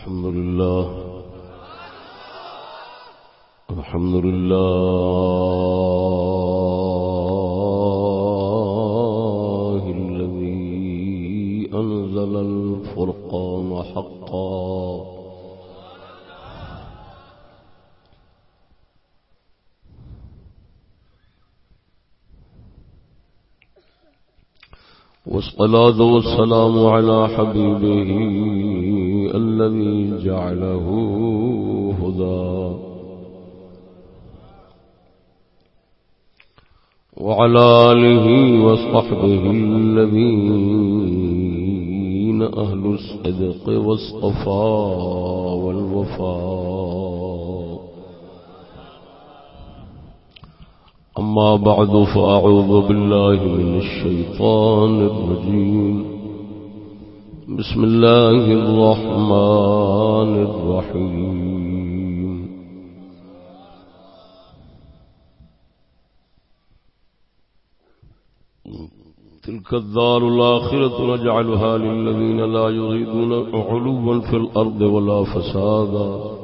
الحمد لله. الحمد لله الذي أنزل الفرقان حقا. والصلاة والسلام على حبيبه الذي جعله هدى. وعلى آله وصحبه الذين أهل الصدق والصفاء والوفاء. أما بعد فأعوذ بالله من الشيطان الرجيم. بسم الله الرحمن الرحيم تلك الدار الآخرة نجعلها للذين لا يريدون علوا في الأرض ولا فسادا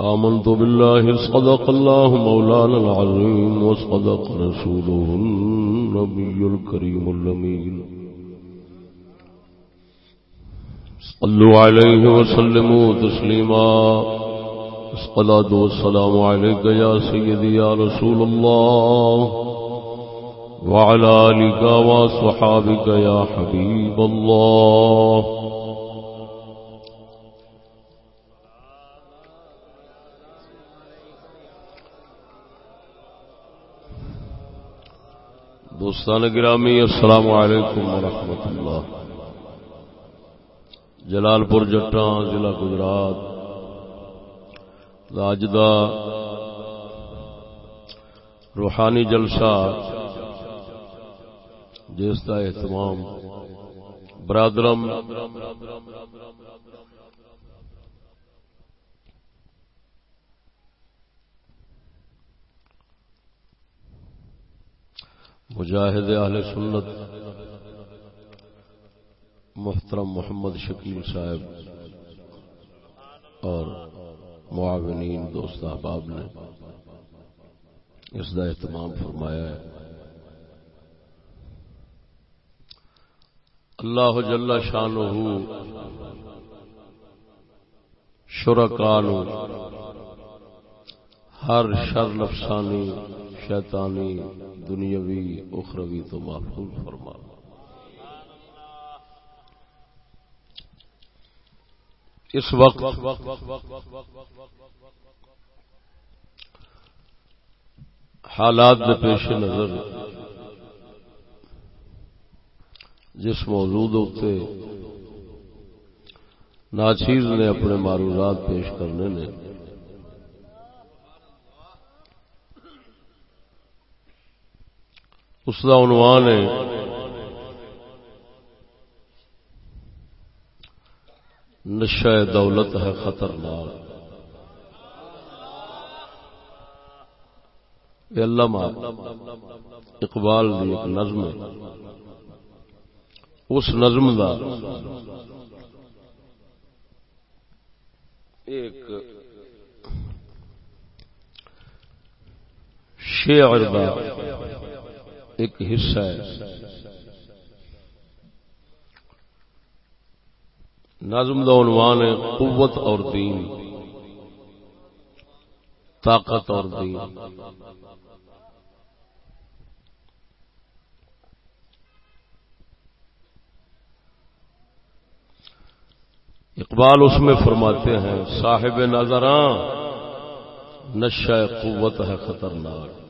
آمنت بالله صدق الله مولانا العظيم وصدق رسوله النبي الكريم اللمين صلوا عليه وسلموا تسليما. الصلاة والسلام عليك يا سيدي يا رسول الله. وعلى آلك وصحابك يا حبيب الله. دوستان گرامی، السلام علیکم ورحمۃ اللہ۔ جلال پور جٹاں، ضلع گجرات۔ راجدہ روحانی جلسہ، جس کا اہتمام برادرم مجاہد اہل سنت، محترم محمد شکیل صاحب اور معاونین دوست احباب نے اس کا اہتمام فرمایا ہے۔ اللہ جل شان شرکان ہر شر نفسانی، شیطانی دنیاوی، اخروی تو محفوظ فرما۔ اس وقت حالات میں پیش نظر جس موجود ہوتے ناچیر نے اپنے معروضات پیش کرنے نے اس کا عنوان ہے۔ نشہ دولت ہے خطرناک۔ علامہ اقبال دی ایک نظم ہے۔ اس نظم دا ایک شعر دا ایک حصہ ہے۔ نظم دا عنوان ہے، قوت اور دین۔ طاقت اور دین۔ اقبال اس میں فرماتے ہیں، صاحب نظراں نشہ قوت ہے خطرناک۔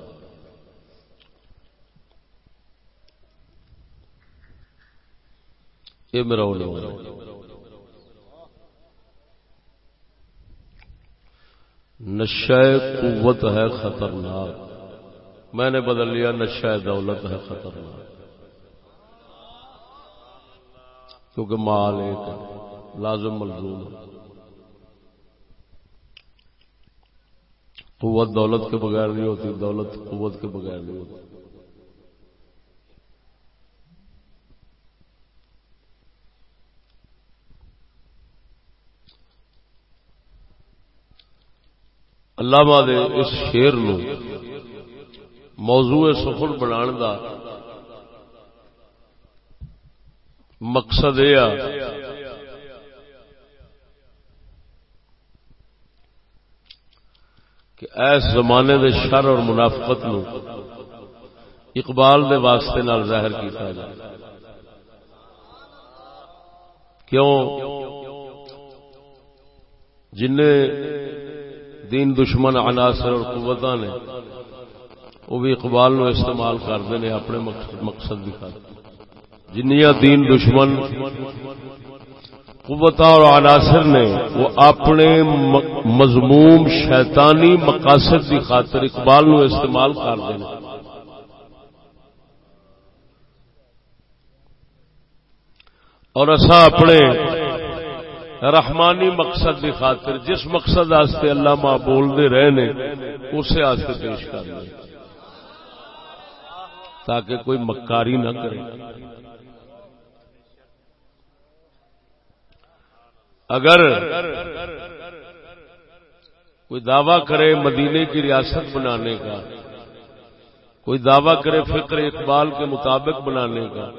یہ میرا عنوان ہے۔ نشہ قوت ہے خطرناک۔ میں نے بدل لیا، نشہ دولت ہے خطرناک۔ کیونکہ مال ایک لازم ملزوم قوت دولت کے بغیر نہیں ہوتی، دولت قوت کے بغیر نہیں ہوتی۔ علامہ دے اس شیر نو موضوع سخن بنا دا مقصد یہ کہ ایس زمانے دے شر اور منافقت نو اقبال دے واسطے نال ظاہر کیتا جائے۔ کیوں؟ جن دین دشمن عناصر اور قوت نے، وہ بھی اقبال نو استعمال کرتے ہیں اپنے مقصد دکھا جنیا دین دشمن قوت اور عناصر نے، وہ اپنے مضموم شیطانی مقاصد کی خاطر اقبال نو استعمال کرتے ہیں اور اصا اپنے رحمانی مقصد کی خاطر جس مقصد آستے اللہ ماں بولتے رہے نے اسے آستے پیش کر لیں تاکہ کوئی مکاری نہ کرے۔ اگر کوئی دعویٰ کرے مدینے کی ریاست بنانے کا، کوئی دعویٰ کرے فکر اقبال کے مطابق بنانے کا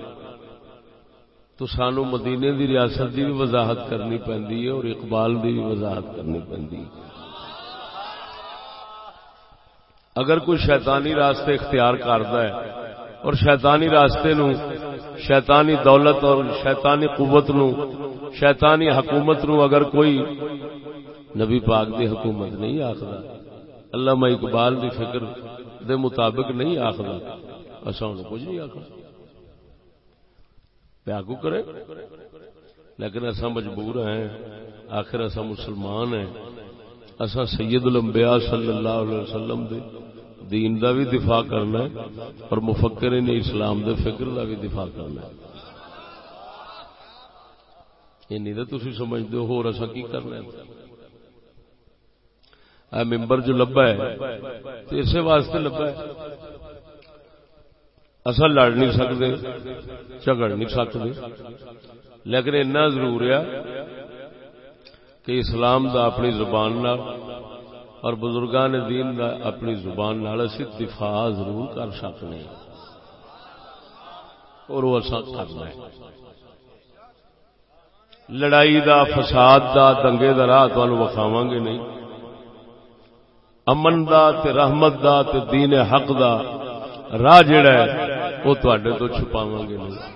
تو سانو مدینے دی ریاست دی بھی وضاحت کرنی پہندی ہے اور اقبال دی بھی وضاحت کرنی پہندی ہے۔ اگر کوئی شیطانی راستے اختیار کرتا ہے اور شیطانی راستے نو، شیطانی دولت اور شیطانی قوت نو، شیطانی حکومت نو اگر کوئی نبی پاک دی حکومت نہیں آخر اللہ اقبال دی فکر دے مطابق نہیں آخر اصا کچھ نہیں آخر آگو کرے۔ لیکن ایسا مجبور ہیں، آخر ایسا مسلمان ہیں۔ ایسا سید الانبیاء صلی اللہ علیہ وسلم دے دین دا بھی دفاع کرنا ہے، اور مفکر نے اسلام دے فکر دا بھی دفاع کرنا ہے۔ یہ نہیں تو تھی سمجھتے ہو ایسا کی کرنا ہے؟ اے ممبر جو لبا ہے تو اسی واسطے لبا ہے۔ اصل لڑ نہیں سکتے، جھگڑ نہیں سکتے۔ لیکن اتنا ضرور ہے کہ اسلام دا اپنی زبان نال اور بزرگان دین دا اپنی زبان نال اسی دفاع ضرور کر سکنے اور وہ اصا کرنا ہے لڑائی دا، فساد دا، دنگے دا راہ تمہیں وکھاواں گے نہیں۔ امن دا تے رحمت دا تے دین حق دا راہ جڑا ہے وہ تو چھپاو گے نہیں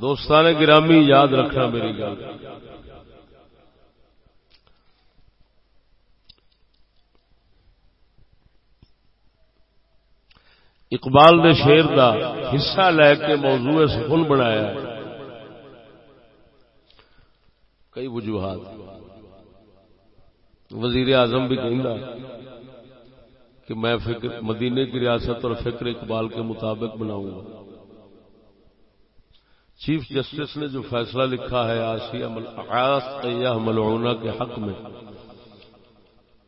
دوستان گرامی یاد رکھنا میری گل۔ اقبال دے شیر دا حصہ لے کے موضوع سکون بنایا کئی وجوہات۔ وزیر اعظم بھی کہ کہ میں فکر مدینے کی ریاست اور فکر اقبال کے مطابق بناؤں گا۔ چیف جسٹس نے جو فیصلہ لکھا ہے آسیہ ملعونہ کے حق میں،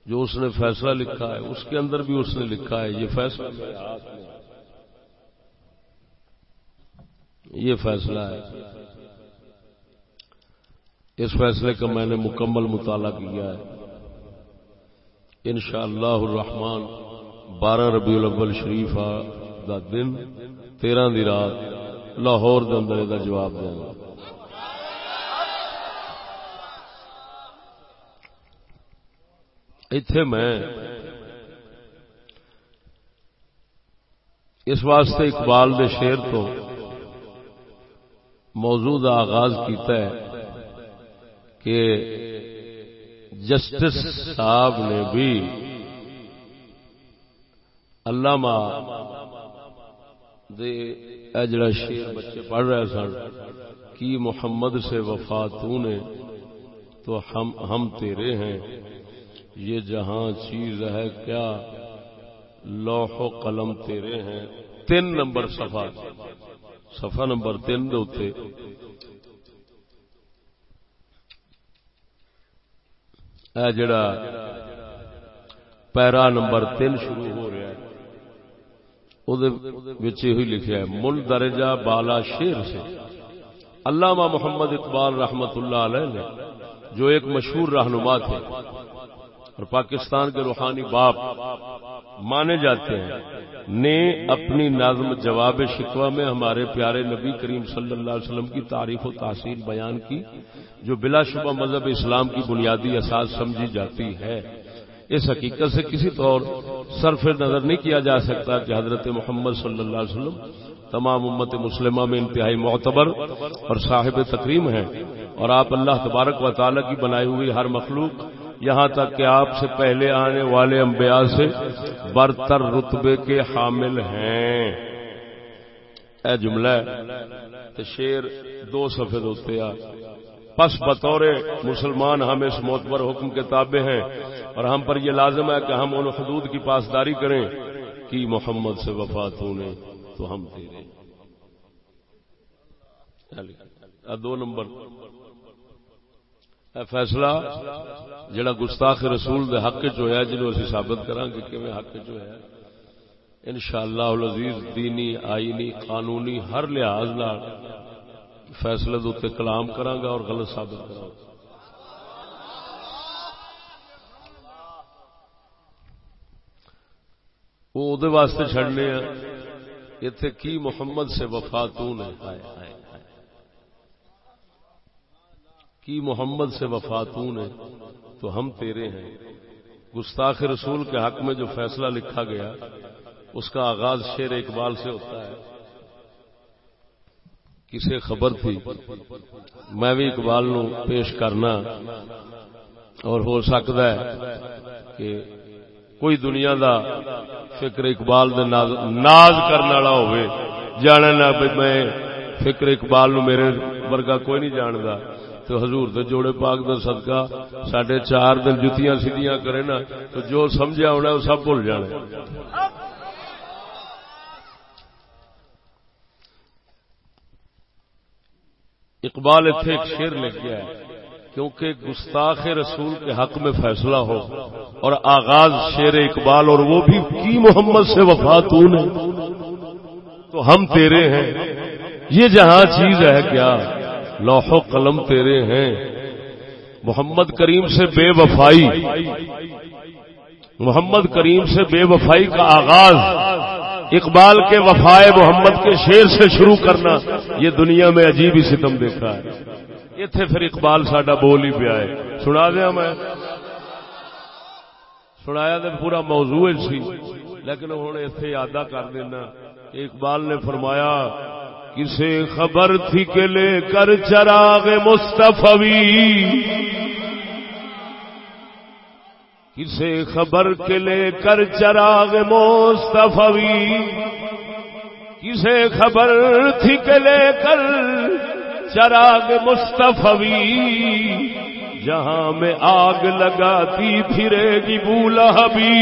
جو اس نے فیصلہ لکھا ہے، اس کے اندر بھی اس نے لکھا ہے، یہ فیصلہ یہ فیصلہ ہے۔ اس فیصلے کا میں نے مکمل مطالعہ کیا ہے۔ انشاءاللہ الرحمن بارہ ربیع الاول شریف دا دن، تیرہ دی رات، لاہور دے اندر دا جواب دیں گا۔ ایتھے میں اس واسطے اقبال دے شیر تو موضوع دا آغاز کیتا ہے کہ جسٹس صاحب نے بھی علامہ دے جڑا شیر بچے پڑھ رہے سن، کی محمد سے وفا تو نے، تو ہم ہم تیرے ہیں۔ یہ جہاں چیز ہے، کیا لوح و قلم تیرے ہیں؟ تین نمبر صفحہ۔ صفحہ نمبر تین دے اے جڑا پیرا نمبر تین شروع ہو رہا لکھا ہے مل درجہ بالا شیر سے علامہ محمد اقبال رحمت اللہ علیہ نے جو ایک مشہور رہنما تھے اور پاکستان کے روحانی باپ مانے جاتے ہیں نے اپنی نظم جواب شکوہ میں ہمارے پیارے نبی کریم صلی اللہ علیہ وسلم کی تعریف و تاثیر بیان کی، جو بلا شبہ مذہب اسلام کی بنیادی اساس سمجھی جاتی ہے۔ اس حقیقت سے کسی طور صرف نظر نہیں کیا جا سکتا کہ حضرت محمد صلی اللہ علیہ وسلم تمام امت مسلمہ میں انتہائی معتبر اور صاحب تقریم ہیں اور آپ اللہ تبارک و تعالی کی بنائی ہوئی ہر مخلوق یہاں تک کہ آپ سے پہلے آنے والے انبیاء سے برتر رتبے کے حامل ہیں۔ اے جملہ تو شیر دو سفید ہوتے آ پس بطور مسلمان ہم اس معتبر حکم کے تابع ہیں اور ہم پر یہ لازم ہے کہ ہم ان حدود کی پاسداری کریں کہ محمد سے وفات ہونے تو ہم تیرے دو نمبر۔ فیصلہ، جڑا گستاخ رسول دے حق جو ہے، جنہوں اسی ثابت کرا گے کہ حق جو ہے۔ انشاءاللہ العزیز، دینی، آئینی، قانونی، ہر لحاظ فیصلے دے کلام کرانگا اور غلط ثابت کرا وہ واسطے چڑنے ہیں اتے کی محمد سے وفاتون ہے کی محمد سے وفاتون ہے تو ہم تیرے ہیں۔ گستاخ رسول کے حق میں جو فیصلہ لکھا گیا، اس کا آغاز شیر اقبال سے ہوتا ہے۔ کسی خبر تھی میں بھی اقبال نو پیش کرنا اور ہو سکتا ہے کہ کوئی دنیا دا فکر اقبال دے ناز, ناز کرنے والا ہوئے جانا نہ میں فکر اقبال نو میرے ورگا کوئی نہیں جاندا۔ تو حضور دے جوڑے پاک دا صدقہ ساڈے چار دن جتیاں سیدیاں کرے نا تو جو سمجھا ہونا وہ سب بھول جانے اقبال اتنے ایک شیر لکھ گیا ہے، کیونکہ گستاخ رسول کے حق میں فیصلہ ہو اور آغاز شیر اقبال اور وہ بھی کی محمد سے وفاتون تو ہم تیرے ہیں۔ یہ جہاں چیز ہے کیا؟ لوح و قلم تیرے ہیں۔ محمد کریم سے بے وفائی۔ محمد کریم سے بے وفائی کا آغاز اقبال کے وفائے محمد کے شیر سے شروع کرنا یہ دنیا میں عجیب ہی ستم دیکھا ہے۔ اتنے پھر اقبال ساڈا بول ہی پیا ہے۔ سنا دیا میں؟ سنایا تو پورا موضوع سی۔ لیکن ہوں اتنے یادہ کر دینا اقبال نے فرمایا، کسے خبر تھی کہ لے کر چراغ مستفی کسے خبر کے لے کر چراغ مستفی کسے خبر تھی کے لے کر چراغ مستفی جہاں میں آگ لگاتی پھرے گی بولا بھی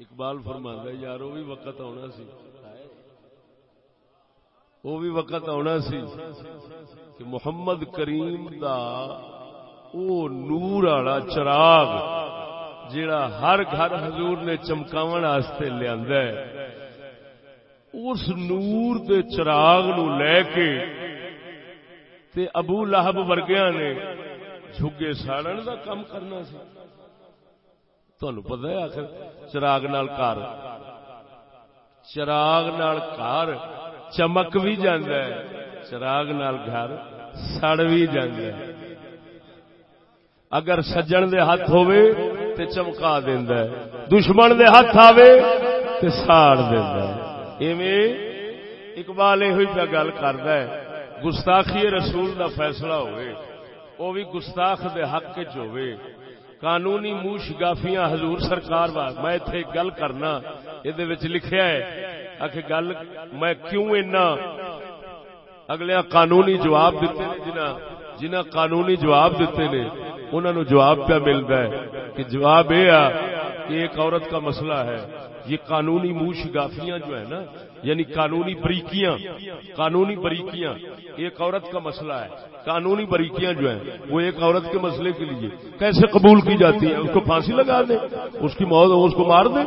اقبال فرما یار وہ بھی وقت آنا سی۔ وہ بھی وقت آنا سی۔ کہ محمد کریم دا او نور والا چراغ جیڑا ہر گھر حضور نے چمکاو لیا اس نور دے چراغ نو لے کے تے ابو لہب ورگیا نے جھگے ساڑن دا کام کرنا سی۔ تہن پتا ہے آخر چراغ نال کار۔ چراغ نال کار چمک بھی جانا ہے۔ چراغ نال گھر سڑ بھی جانا اگر سجن دے ہاتھ ہوئے تے چمکا دینا ہے۔ دشمن دے ہاتھ آوے تے ساڑ دینا ہے۔ ایویں اقبال یہ پہ گل کرد ہے۔ گستاخی رسول دا فیصلہ ہوئے وہ بھی گستاخ دے حق چ ہوئے قانونی موش گافیاں حضور سرکار وا میں اتنے گل کرنا یہ لکھیا ہے آخ گل، میں کیوں اینا اگلے قانونی جواب دیتے نے جنہ جنہ قانونی جواب دیتے نے انہوں نے جواب پہ ملتا ہے کہ جواب یہ آ ایک عورت کا مسئلہ ہے، یہ قانونی منہ گافیاں جو ہے نا یعنی قانونی بریکیاں قانونی بریکیاں۔ ایک عورت کا مسئلہ ہے، قانونی بریکیاں جو ہیں، وہ ایک عورت کے مسئلے کے لیے کیسے قبول کی جاتی ہیں؟ اس کو پھانسی لگا دیں، اس کی موت، اس کو مار دیں؟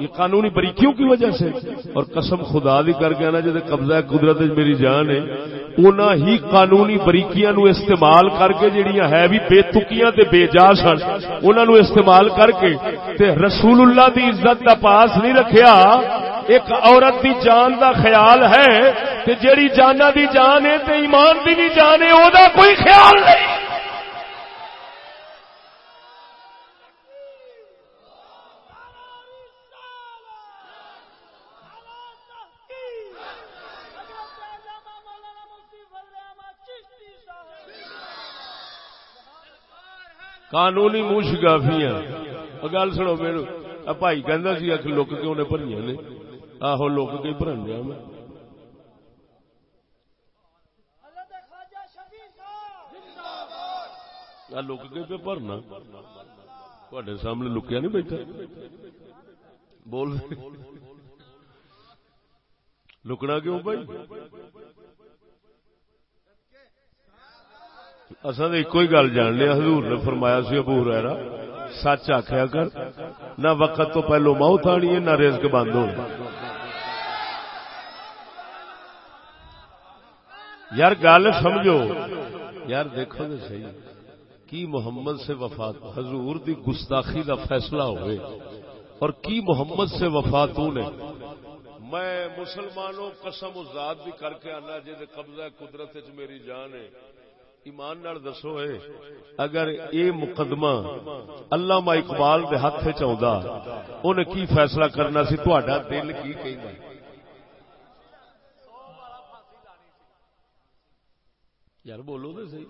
یہ قانونی بریکیوں کی وجہ سے۔ اور قسم خدا دی کر کے نا جی قبضہ قدرت میری جان ہے، اونا ہی قانونی بریکیاں نو استعمال کر کے جڑیاں ہے بھی بے تکیاں تے بے جا سن انہاں نو استعمال کر کے تے رسول اللہ دی عزت دا پاس نہیں رکھیا۔ ایک عورت دی جان دا خیال ہے تے جیڑی جانا دی جان ہے تے ایمان دی بھی جان ہے، او دا کوئی خیال نہیں۔ قانونی منہ شگافیاں گل سنو میرے بھائی کہ لک کے انہیں بھری نے؟ آہو لک کے بھرن دیا میں لک کے پہ بھرنا تھوڑے سامنے لکیا نہیں بیٹھا بول لکنا کیوں بھائی اصل تو ایک گل جان لیا حضور نے فرمایا سی ابو ریرا سچ آخیا کر نہ وقت تو پہلو موت آنی ہے نہ رزق بند ہو یار گل سمجھو۔ یار دیکھو تو صحیح۔ کی محمد سے وفات حضور دی گستاخی دا فیصلہ ہوئے۔ اور کی محمد سے وفاتوں نے۔ میں مسلمانوں قسم ذات بھی کر کے آنا جی قبضہ قدرت میری جان ہے۔ ایمان نال دسو اے اگر اے مقدمہ علامہ اقبال دے ہاتھ چاہتا انہیں کی فیصلہ کرنا سی؟ تہاڈا دل کی کہندا یار بولو تو صحیح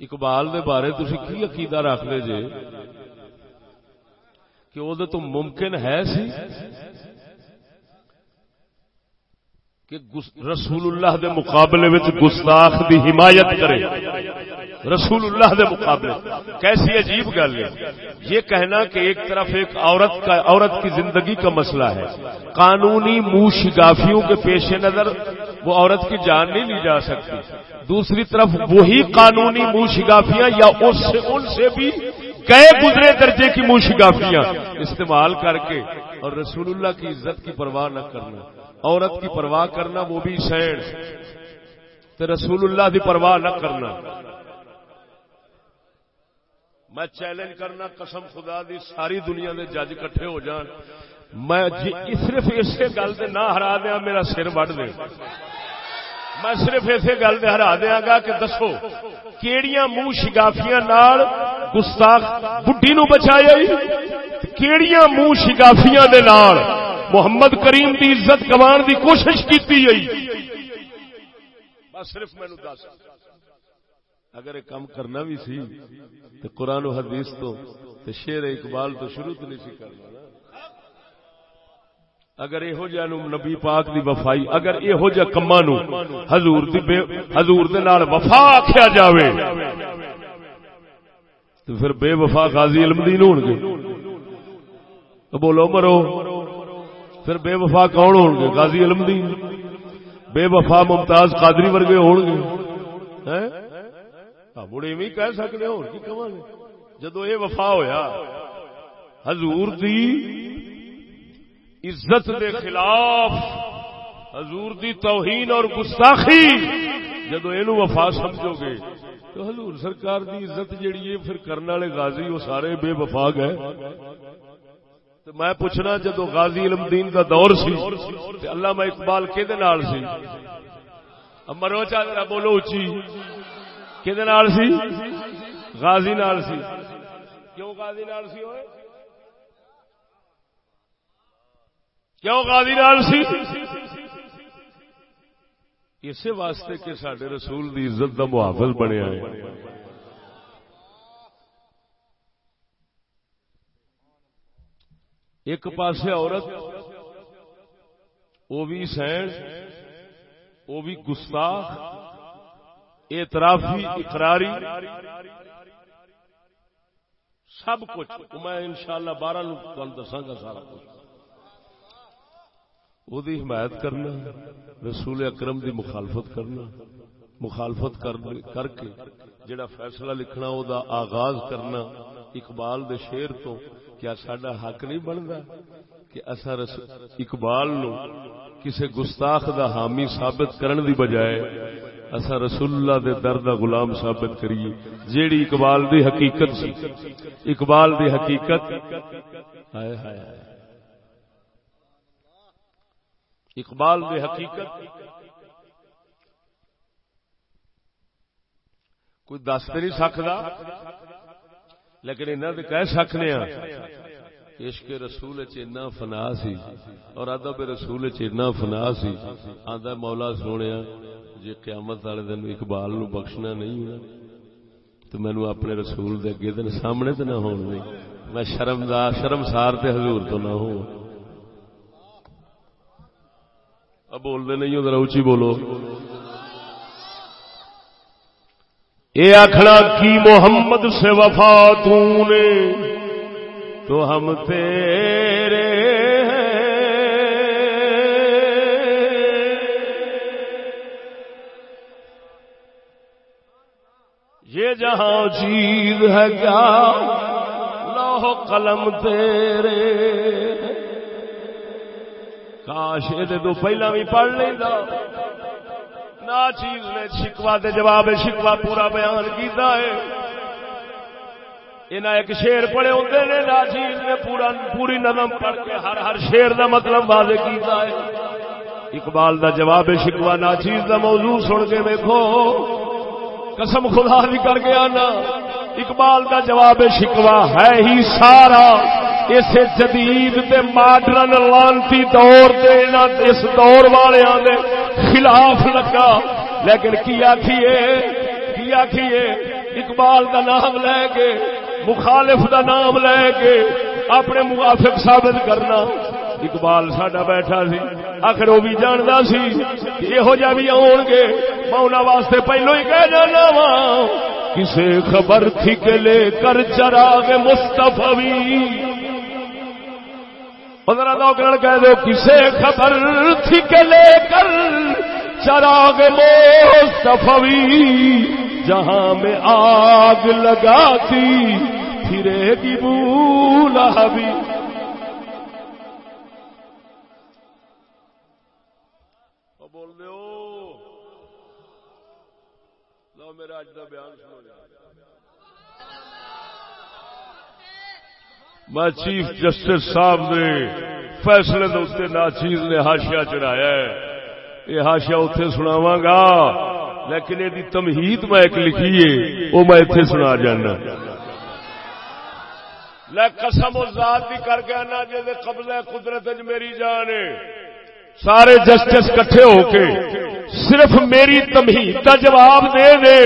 اقبال دے بارے تسی کی عقیدہ رکھ لے جے کہ وہ تو ممکن ہے سی کہ رسول اللہ دے مقابلے وچ گستاخ دی حمایت کرے رسول اللہ دے مقابلے کیسی عجیب گل ہے یہ کہنا کہ ایک طرف ایک عورت کا عورت کی زندگی کا مسئلہ ہے قانونی منہ شگافیوں کے پیش نظر وہ عورت کی جان نہیں لی جا سکتی۔ دوسری طرف وہی قانونی منہ شگافیاں یا اس سے ان سے بھی گئے گزرے درجے کی منہ شگافیاں استعمال کر کے اور رسول اللہ کی عزت کی پرواہ نہ کرنا۔ عورت کی پرواہ کرنا وہ بھی سین تو رسول اللہ کی پرواہ نہ کرنا۔ میں چیلنج کرنا قسم خدا دی، ساری دنیا دے جج کٹھے ہو جان۔ میں جی- صرف اسی گل سے نہ ہرا دیا، میرا سر وڈ دے۔ میں صرف اسی گل سے ہرا دیا گا کہ دسو، کیڑیاں منہ شگافیاں نال گستاخ بڈی نو بچایا کیڑیاں منہ شگافیاں دے نال محمد کریم دی عزت کمان دی کوشش کی بس صرف مینو دس۔ اگر یہ کام کرنا بھی سی تو قرآن و حدیث تو شیر اقبال تو شروع تو نہیں سی کرنا۔ اگر یہو جہ نبی پاک دی وفائی، اگر یہو جہ کما نو حضور دی بے حضور دے نال وفا آخیا جاوے، تو پھر بے وفا غازی علم دین ہون گے۔ تو بولو مرو، پھر بے وفا کون ہو گے؟ غازی علم دین بے وفا ممتاز قادری ورگے ہو گے۔ بڑے بھی کہہ سکتے ہو جدو یہ وفا ہویا، حضور دی عزت دے خلاف حضور دی توہین اور گستاخی۔ جدو یہ وفا سمجھو گے تو حضور سرکار دی عزت جیڑی ہے، پھر کرنے والے غازی وہ سارے بے وفا گئے۔ تو میں پوچھنا، جدو غازی علم دین کا دور سی اللہ میں اقبال کہ سی؟ مرو چاہ بولو اچھی۔ کہ سی؟ غازی نال سی۔ کیوں غازی نال سی ہوئے؟ کیوں غازی نال سی؟ اسی واسطے کہ سڈے رسول دی عزت دا محافظ بنیا ہے۔ ایک پاسے عورت وہ بھی سین وہ بھی گستاخ، اعترافی، اقراری، سب کچھ۔ میں ان شاء اللہ بارہ دساگا سارا کچھ۔ وہ حمایت کرنا رسول اکرم دی مخالفت کرنا مخالفت کر کے جڑا فیصلہ لکھنا او دا آغاز کرنا اقبال دے شیر تو کیا سڈا حق نہیں بنتا کہ اصا اقبال نو کسے گستاخ دا حامی ثابت کرن دی بجائے اصا رسول اللہ دے در دا غلام ثابت کریے جیڑی اقبال دی حقیقت سی اقبال دی حقیقت ہائے ہائے اقبال دی حقیقت کوئی دس تو نہیں سکتا، لیکن انہوں نے کہہ سکنے ہاں عشق رسول چنا فنا سی اور ادب رسول چنا فنا سی۔ آدھا مولا سونے جی قیامت والے دن اقبال نو بخشنا نہیں ہونا، تو مینو اپنے رسول دے اگے دن سامنے تو نہ ہون۔ میں شرمدار شرمسار تے حضور تو نہ ہوں۔ اب نہیں ہو ذرا اچھی بولو۔ یہ آخنا کی محمد سے وفا نے، تو ہم تیرے یہ جہاں چیز ہے، کیا لوہ قلم تیرے کاش یہ تو پہلا بھی پڑھ لینا نا چیز نے شکوا دے جواب شکوا پورا بیان کیتا ہے۔ انہیں ایک شیر پڑے ہوتے نے، نا چیز نے پورا پوری نظم پڑھ کے ہر ہر شیر دا مطلب واضح کیتا ہے۔ اقبال دا جواب شکوا نا چیز دا موضوع سن کے دیکھو قسم خدا بھی کر گیا نا اقبال دا جواب شکوا ہے ہی سارا۔ اس جدید تے ماڈرن لانتی دور دے اس دور والے دے خلاف لگا۔ لیکن کی آخیے کی آخیے اقبال دا نام لے کے، مخالف دا نام لے کے اپنے موافق ثابت کرنا۔ اقبال ساڈا بیٹھا سی۔ آخر وہ بھی جانتا سی یہو جہ بھی آن گے۔ میں انہوں واسطے پہلو ہی کہہ جانا وا۔ کسے خبر تھی کہ لے کر چراغ مستفی پندرہ ذرا کہہ دو، کسے خبر تھی کہ لے کر چراغ مستفی جہاں میں آگ لگاتی، پھرے گی بولا بھی بول دو میرا اج کا بیان میں چیف جسٹس صاحب نے فیصلے دے ناچیز نے ہاشیا چڑھایا ہے۔ یہ ہاشیا اتے سناوا گا، لیکن یہ تمہید میں ایک لکھی ہے وہ میں اتنے سنا جانا۔ قسم و ذات بھی کر کے آنا جی قبضہ قدرت میری جان سارے جسٹس کٹھے ہو کے صرف میری تمہید کا جواب دے دے۔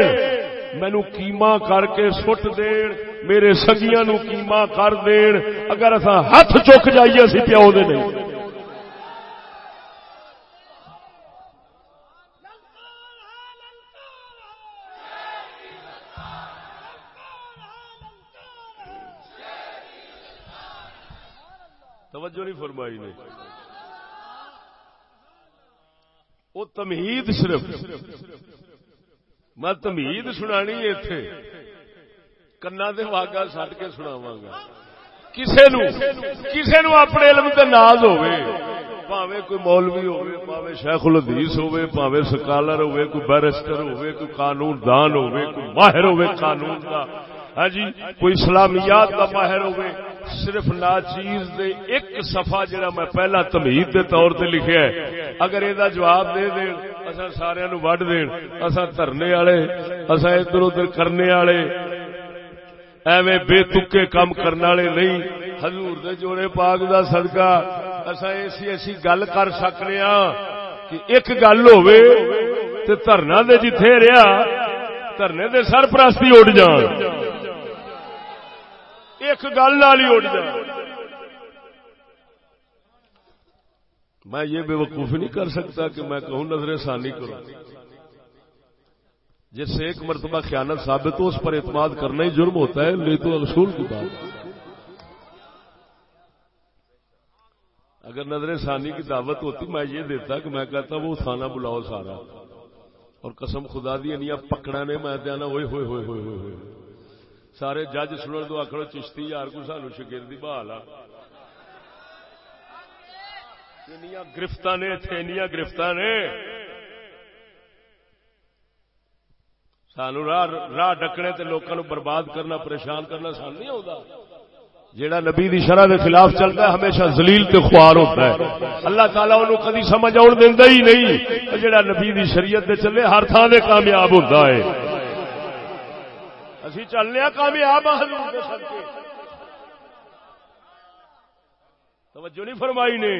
مینو کیما کر کے سٹ دین میرے سگیا نو کیما کر دین۔ اگر اصا ہاتھ چک جائیے، اسی پیو دے نہیں۔ توجہ نہیں فرمائی نے۔ وہ تمہید صرف۔ میں تمید سنانی اتے کنا دے واگا سٹ کے سناوا گا کسے نو کسے نو اپنے علم تے ناز ہوئے پاوے کوئی مولوی ہوئے پاوے شیخ الحدیث ہوئے پاوے سکالر ہوئے کوئی بیرسٹر ہوئے کوئی قانون دان ہوئے کوئی ماہر ہوئے قانون کا ہاں جی کوئی اسلامیات کا ماہر ہوئے صرف ناچیز دے ایک صفحہ جڑا میں پہلا تمہید دے طور تے لکھیا ہے اگر یہ جواب دے دین اصا سارا نو وڈ دین اصا دھرنے والے اصا ادھر ادھر کرنے والے ایویں بے تکے کام کرنے والے نہیں۔ حضور دے جوڑے پاک دا صدقہ۔ اصا ایسی ایسی گل کر سکنے ہاں کہ ایک گل ہوے تے دھرنا دے جتھے رہیا، دھرنے دے سرپرستی اٹھ جان۔ ایک گل ہی اٹھ جائے میں یہ بے وقوفی نہیں کر سکتا کہ میں کہوں نظر ثانی کروں۔ جس سے ایک مرتبہ خیانت ثابت ہو، اس پر اعتماد کرنا ہی جرم ہوتا ہے نہیں تو اصول کی بات۔ اگر نظر ثانی کی دعوت ہوتی، میں یہ دیتا کہ میں کہتا وہ تھانہ بلاؤ سارا۔ اور قسم خدا دی یعنی انیا پکڑا نے، میں دینا ہوئے ہوئے ہوئے ہوئے ہوئے ہوئے۔ سارے جج سنن تو آخر چشتی یار کو سانو شگردی بحال آ۔ گرفت نے اتنے نے۔ سانو راہ راہ ڈکنے تے لوگوں برباد کرنا، پریشان کرنا سان نہیں ہوتا جیڑا نبی دی شرح دے خلاف چلتا ہے، ہمیشہ ذلیل تے خوار ہوتا ہے۔ اللہ تعالیٰ انہوں کدی سمجھ آن دینا ہی نہیں جیڑا نبی دی شریعت دے چلے ہر تھان دے کامیاب ہوتا ہے۔ اسی چلنے کامیاب حضور دے صدقے توجہ نہیں فرمائی نے۔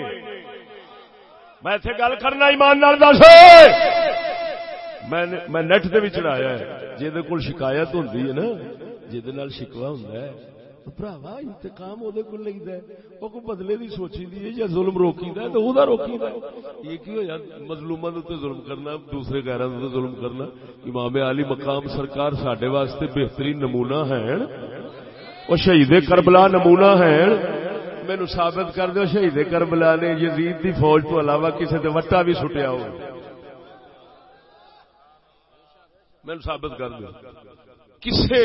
میں اتنے گل کرنا ایمان نال دس۔ میں نیٹ دے بھی چڑھایا ہے۔ جہد کول شکایت ہوں نا جہد شکوا ہوندا ہوں بھراوا انتقام وہ وہ کو بدلے دی سوچی دی یا ظلم روکی دا تو وہ روکی یہ کی ہوا مظلوم ظلم کرنا، دوسرے غیراں غیر ظلم کرنا۔ امام علی مقام سرکار سڈے واسطے بہترین نمونہ ہے وہ شہید کربلا نمونہ ہے مینو ثابت کر دو شہید کربلا نے یزید دی فوج تو علاوہ کسی نے وٹا بھی سٹیا ہو مینو ثابت کر دو کسے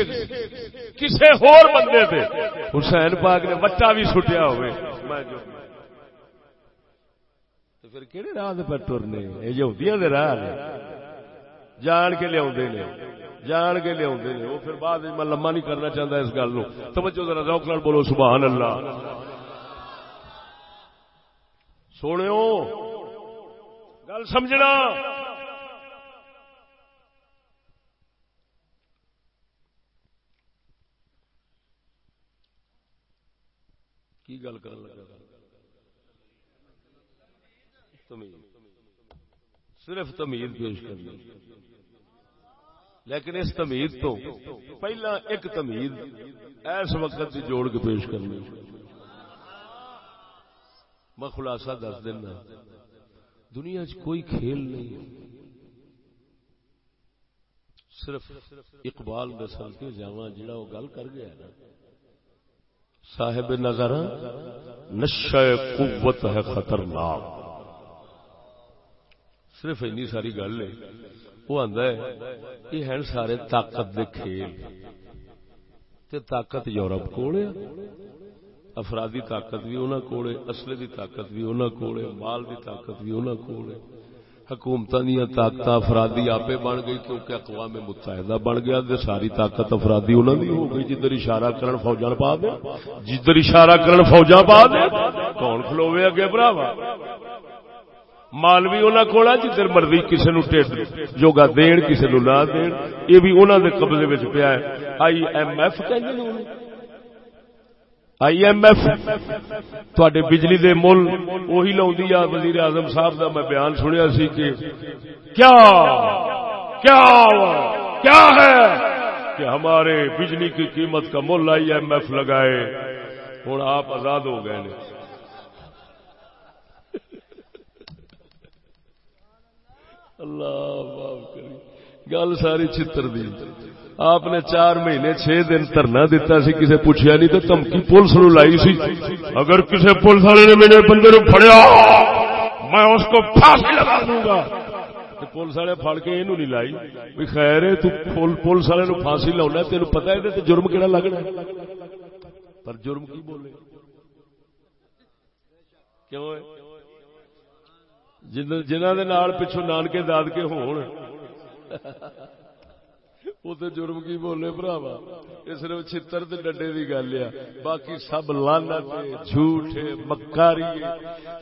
کسے ہور بندے تھے حسین پاک نے وٹا بھی سٹیا ہوئے۔ تو پھر کہڑے راہ پہ ٹرنے یہ دے راہ نے۔ جان کے لیا نے۔ جان کے لیا نے۔ وہ پھر بعد میں لما نہیں کرنا چاہتا اس گل نو توجہ ذرا روک لڑ بولو، سبحان اللہ۔ سونے گل سمجھنا۔ کی گل کر لگا؟ صرف تمید پیش کرنی لیکن اس تمید تو پہلا ایک تمید ایس وقت جوڑ کے پیش کرنی میں خلاصہ دس دینا۔ دنیا چ کوئی کھیل نہیں صرف اقبال دسل کے جاوا جڑا وہ گل کر گیا نا۔ صاحب نظر، نشہ قوت ہے خطرناک۔ صرف اینی ساری گل ہے، وہ آندا ہے، یہ ہیں سارے طاقت دے کھیل۔ تے طاقت یورپ کول ہے، افرادی طاقت بھی انہاں کول ہے اصل دی طاقت بھی انہاں کول ہے، مال دی طاقت بھی انہاں کول ہے۔ حکومت دیا طاقت افرادی آپ بن گئی کیونکہ اقوام متحدہ بن گیا ساری طاقت افرادی انہوں نے ہو گئی، جدھر اشارہ کرن فوجا پا دے، جدھر اشارہ کرن فوجا پا دے، کون کھلوے اگے براوا مال بھی انہوں کو جدھر مرضی کسی نو جوگا دین کسی نو نہ دین، یہ بھی انہوں دے قبضے پیا ہے۔ آئی ایم ایف کہ آئی ایم ایف تھوڑے بجلی دے مل وہی لاؤں آ وزیر اعظم صاحب دا میں بیان سنیا سی کہ کیا کیا کیا ہے کہ ہمارے بجلی کی قیمت کا مل آئی ایم ایف لگائے ہوں آپ آزاد ہو گئے اللہ گل ساری چتر دی آپ نے چار مہینے چھ دن دھرنا دتا سی کسی پوچھا نہیں، تو تمکی پولیس نو لائی سی۔ اگر کسی پولیس والے نے میرے بندے نو پھڑیا، میں اس کو پھانسی لگا دوں گا۔ پولیس والے فڑ کے یہ نہیں لائی۔ بھی خیر ہے پولیس والے نو پھانسی لاؤنا تین پتا ہے تو جرم کہڑا لگنا پر جرم کی بولے؟ کیوں جنہ دے نال پچھو نانکے داد کے ہون۔ تے جرم کی بولے براوا یہ صرف چھتر ڈنڈے کی گل ہے۔ باقی سب لعنت جھوٹ مکاری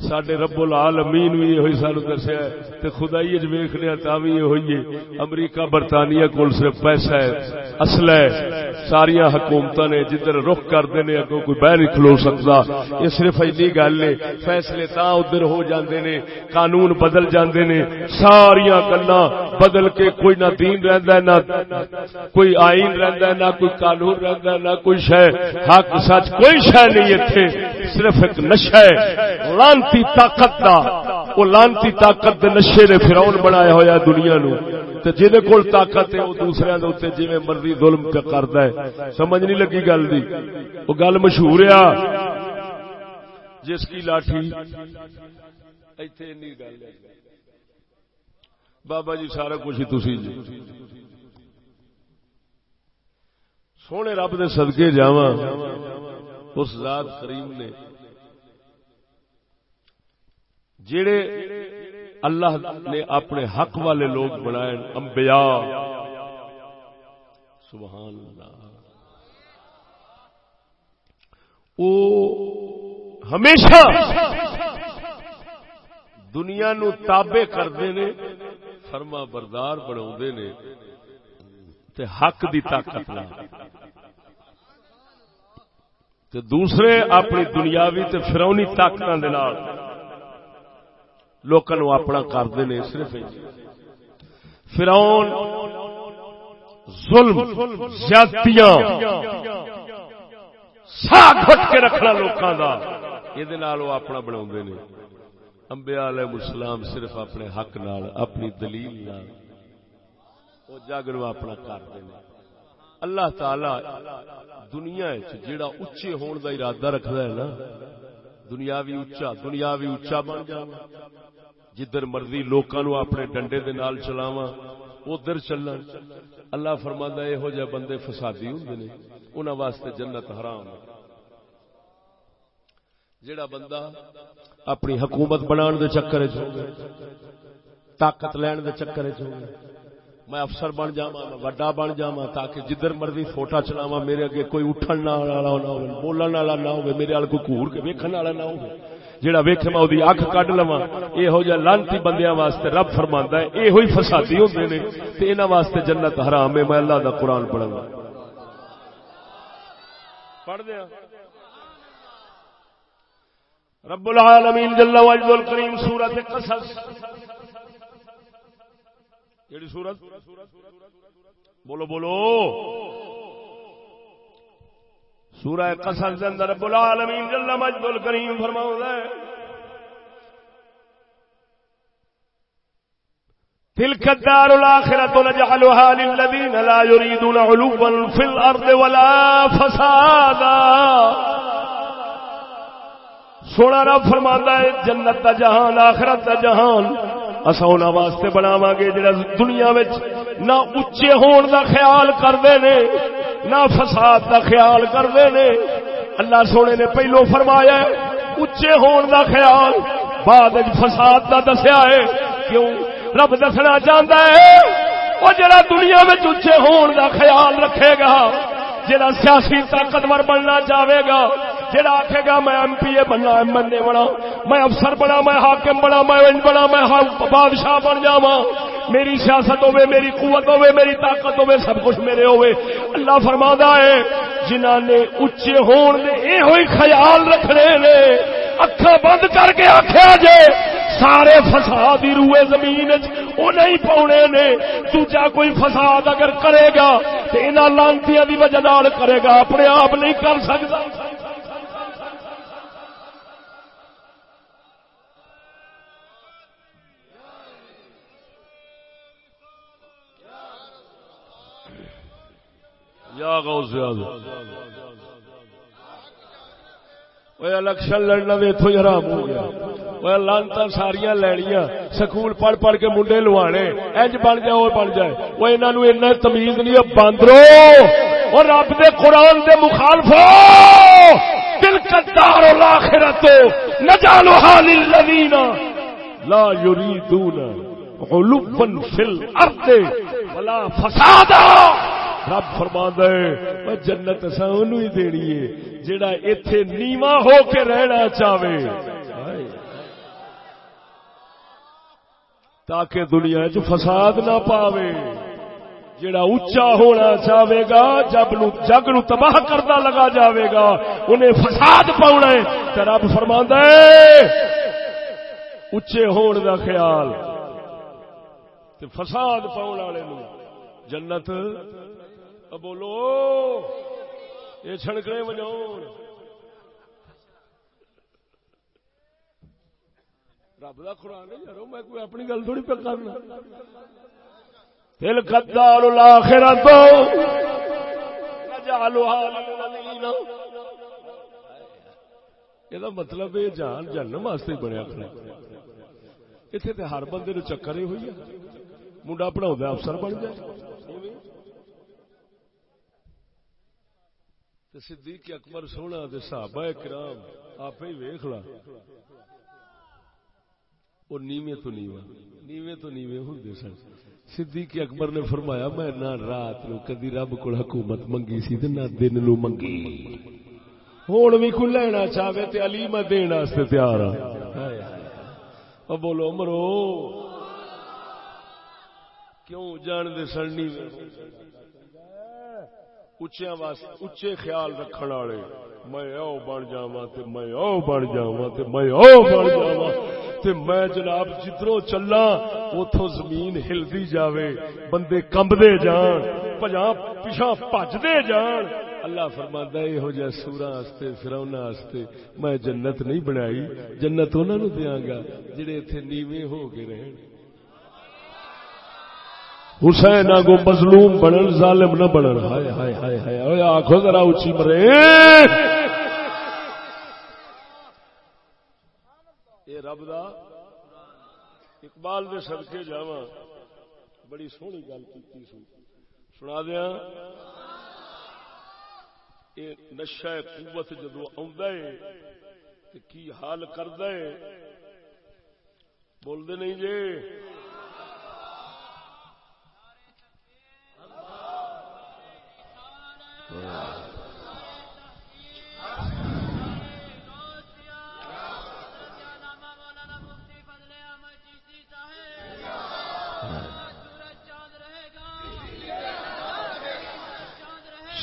سڈے رب العالمین بھی یہ سانو دسیا خدائی ویخنے تا بھی یہ ہوئی ہے۔ امریکہ برطانیہ کول صرف پیسہ ہے۔ اصل ہے حکومت نے جدھر رخ کرتے ہیں اگوں کوئی بہ نہیں کھلو سکتا۔ یہ صرف ایسی گل ہے فیصلے تا ادھر ہو جاندے نے، قانون بدل جاندے نے۔ ساریا گلا بدل کے کوئی نہ دین رہندا ہے، نہ کوئی آئین رہندا ہے، نہ کوئی قانون رہندا ہے، نہ کوئی شے۔ حق سچ کوئی شے نہیں ایتھے صرف ایک نشہ ہے، لانتی طاقت دا۔ وہ لانتی طاقت دے نشے نے فراؤن بنایا ہوا دنیا نو۔ تے جہدے کول طاقت ہے وہ دوسرے دے اوتے جویں مرضی ظلم کردا ہے۔ سمجھ نہیں لگی گل دی۔ وہ گل مشہور ہے۔ جس کی لاٹھی۔ ایتھے نہیں گل بابا جی سارا کچھ ہی تسی جی۔ سونے رب دے صدقے جاواں۔ اس ذات کریم نے جڑے اللہ نے اپنے حق والے لوگ بنائے انبیاء۔ سبحان اللہ۔ او ہمیشہ دنیا نو تابع کرتے نے، فرما بردار بنا نے، تے حق دی طاقت تے دوسرے اپنی دنیاوی تے فرونی طاقت لوگوں اپنا کرتے ہیں صرف فرون ظلم، زیادتیاں، سا گھٹ کے رکھنا لوگوں کا یہ نال وہ اپنا بنا امبیا علیہ السلام صرف اپنے حق نال، اپنی دلیل نال۔ وہ جگ نو اپنا کرتے ہیں اللہ تعالی دنیا جیڑا اچے ہون دا ارادہ رکھدا ہے نا دنیاوی اچا دنیاوی اچا بن جا جدھر مرضی لوکاں نو اپنے ڈنڈے دے نال چلاواں، ادھر چلن۔ اللہ فرماندا اے ہو جے بندے فسادی ہوندے نے، انہاں واسطے جنت حرام ہے۔ جڑا بندہ اپنی حکومت بنان دے چکر چ طاقت لین دے چکر چ میں افسر بن جا وڈا بن جا تاکہ جدھر مرضی فوٹا چلاوا میرے اگے کوئی اٹھن والا نہ ہو بولن والا نہ ہو میرے وال کوئی گور کے ویکھن والا نہ ہو جہاں ویخ میں وہی اکھ کڈ لوا یہو جہ لانتی بندیاں واسطے رب فرما ہے یہ فسادی ہوتے ہیں تو انہوں واسطے جنت حرام ہے، میں اللہ دا قرآن پڑھا گا پڑھ دیا ہاں۔ رب العالمین جل وجل الکریم سورت قصص۔ کیڑی سورت؟ بولو بولو۔ سورہ قصص دے اندر رب العالمین جل مجد الکریم فرماؤں ہے۔ تلك الدار الآخرة نجعلها للذين لا يريدون علوا في الأرض ولا فسادا۔ سونا رب فرماندا ہے، جنت دا جہان، آخرت دا جہان اصا واسطے بناو گے، جڑا دنیا وچ نہ اچے ہون دا خیال کرتے نے نہ فساد دا خیال کرتے نے۔ اللہ سونے نے پہلو فرمایا اچے ہون دا خیال، بعد فساد دا دسیا ہے۔ کیوں؟ رب دسنا چاہتا ہے وہ جڑا دنیا میں اچے ہون دا خیال رکھے گا جڑا سیاسی طاقتور بننا چاہے گا، جڑا آخے گا میں ایم پی اے بننا، ایم این اے بنا میں افسر بنا میں حاکم بنا میں انج بنا میں ہاں بادشاہ بن جاوا میری سیاست ہوے میری قوت ہوے میری طاقت ہوے سب کچھ میرے ہوے اللہ فرمادا ہے، جنہاں نے اچے ہون دے خیال رکھنے نے اکھا بند کر کے آکھیا جے سارے فساد ہی روئے زمین وہ نہیں پاؤنے نے۔ دوجا کوئی فساد اگر کرے گا تو انہاں لانتیاں دی وجہ کرے گا۔ اپنے آپ نہیں کر سکتا۔ یا غوث الیکشن لڑنا تو اتو ہی حرام ہو گیا۔ لانتا ساریا لینیا سکول پڑھ پڑھ کے منڈے لوانے اج بن جائے اور بن جائے وہ انہوں نے تمیز نہیں باندرو اور رب دے قرآن دے مخالفو دل کدار الاخرت نجالها للذین لا یریدون علوا فی الارض ولا فسادا رب فرما دے جنت سن ہی دینی ہے جڑا اتے نیوا ہو کے رہنا چاہے تاکہ دنیا چ فساد نہ پاوے۔ جڑا اچا ہونا چاہے گا، جب نو جگ نو تباہ کرتا لگا جاوے گا، انہیں فساد پاؤنا ہے۔ تو رب فرما اچے ہون دا خیال۔ فساد پاؤن والے جنت بولو یہ چھڑکنے بجاؤ رب کا قرآن یارو، میں کوئی اپنی گل تھوڑی پہ کرنا۔ دل کدار الاخرت۔ یہ مطلب یہ جان جنم واسطے بنیا کھڑا اتنے تو ہر بندے نو چکر ہی ہوئی ہے منڈا پڑھا افسر بن جائے صدیق اکبر سونا صحابہ کرام آپ ہی ویخ لا وہ نیوے تو نیوا نیوے تو نیوے ہوں سن۔ صدیق اکبر نے فرمایا، میں نہ رات نو کدی رب کو حکومت منگی سی نہ دن نو منگی۔ ہوں بھی کوئی لینا چاہے تے علی میں دین واسطے تیار ہاں۔ بولو مرو کیوں جان دے سڑنی اچیا اچے خیال رکھنے والے۔ میں او بن جا میں او بن جا میں او بن جا تے میں جناب جدرو چلا اتو زمین ہلدی جاوے، بندے کمبدے جان پجا پیچھا پجدے جان۔ اللہ فرماندا ہے ہو جائے سورا واسطے فرعون واسطے میں جنت نہیں بنائی، جنت انہاں نو دیاں گا، جڑے ایتھے نیویں ہو کے رہن۔ حسین آگو مظلوم بنن، ظالم نہ بنن۔ ہائے ہائے ہائے ہائے آخو ذرا اچھی مرے۔ رب دا اقبال دے سدکے جا بڑی سونی گل کی سنا دیا یہ نشا قوت جدو کی حال کرد بولتے نہیں جے؟ جی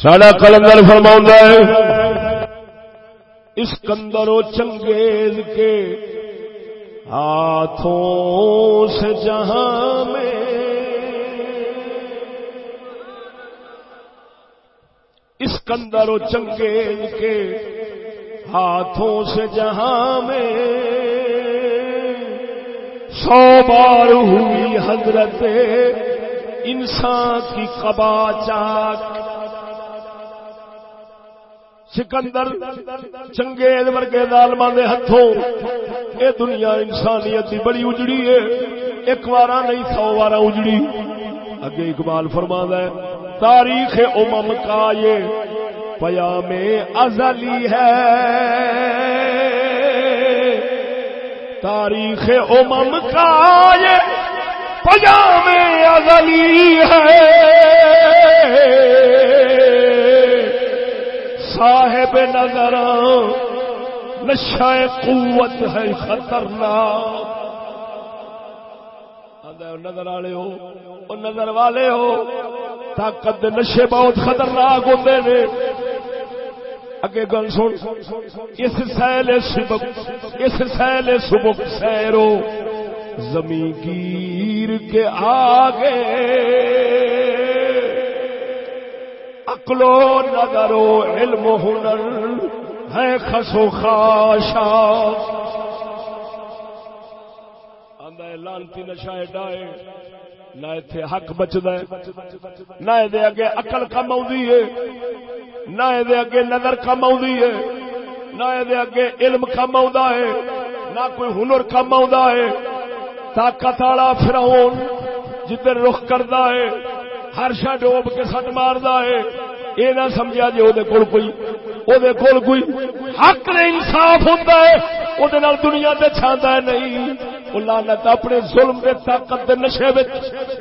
ساڈا کلندر فرما ہے، اس کندر و چنگیز کے ہاتھوں سے جہاں میں اس کندر و چنگیز کے ہاتھوں سے جہاں میں سو بار ہوئی حضرت انسان کی قبا چاک سکندر چنگیز ورگے ظالما دے ہتھوں۔ اے دنیا انسانیت دی بڑی اجڑی ہے۔ ایک وارا نہیں، سو وارا اجڑی۔ اگے اقبال فرما ہے، تاریخ امم کا یہ پیام ازلی ہے۔ تاریخ امم کا یہ پیام ازلی ہے۔ صاحب نظر نشا قوت ہے خطرناک۔ نظر والے ہو وہ نظر والے ہو، طاقت نشے بہت خطرناک ہوتے ہیں اگے گل سن، اس سیل سبک اس سیل سبک سیرو، زمین گیر کے آگے۔ عقلو نظرو علم و ہنر ہے خسو خاشا۔ لانتی نشا ڈائے نہ اتنے حق بچد نہ یہ اگے اقل کم ہے۔ نہ یہ اگے نظر کم ہے۔ نہ یہ اگے علم کم ہے۔ نہ کوئی ہنر کم ہے۔ طاقت والا فراؤن جدھر رخ کرتا ہے، ہر شا ڈوب کے سٹ مارد ہے۔ یہ نہ سمجھا جی وہ کوئی وہ کوئی حق نے انصاف ہوتا ہے وہ دنیا سے چھاندا ہے، نہیں۔ وہ لانت اپنے ظلم کے طاقت دے نشے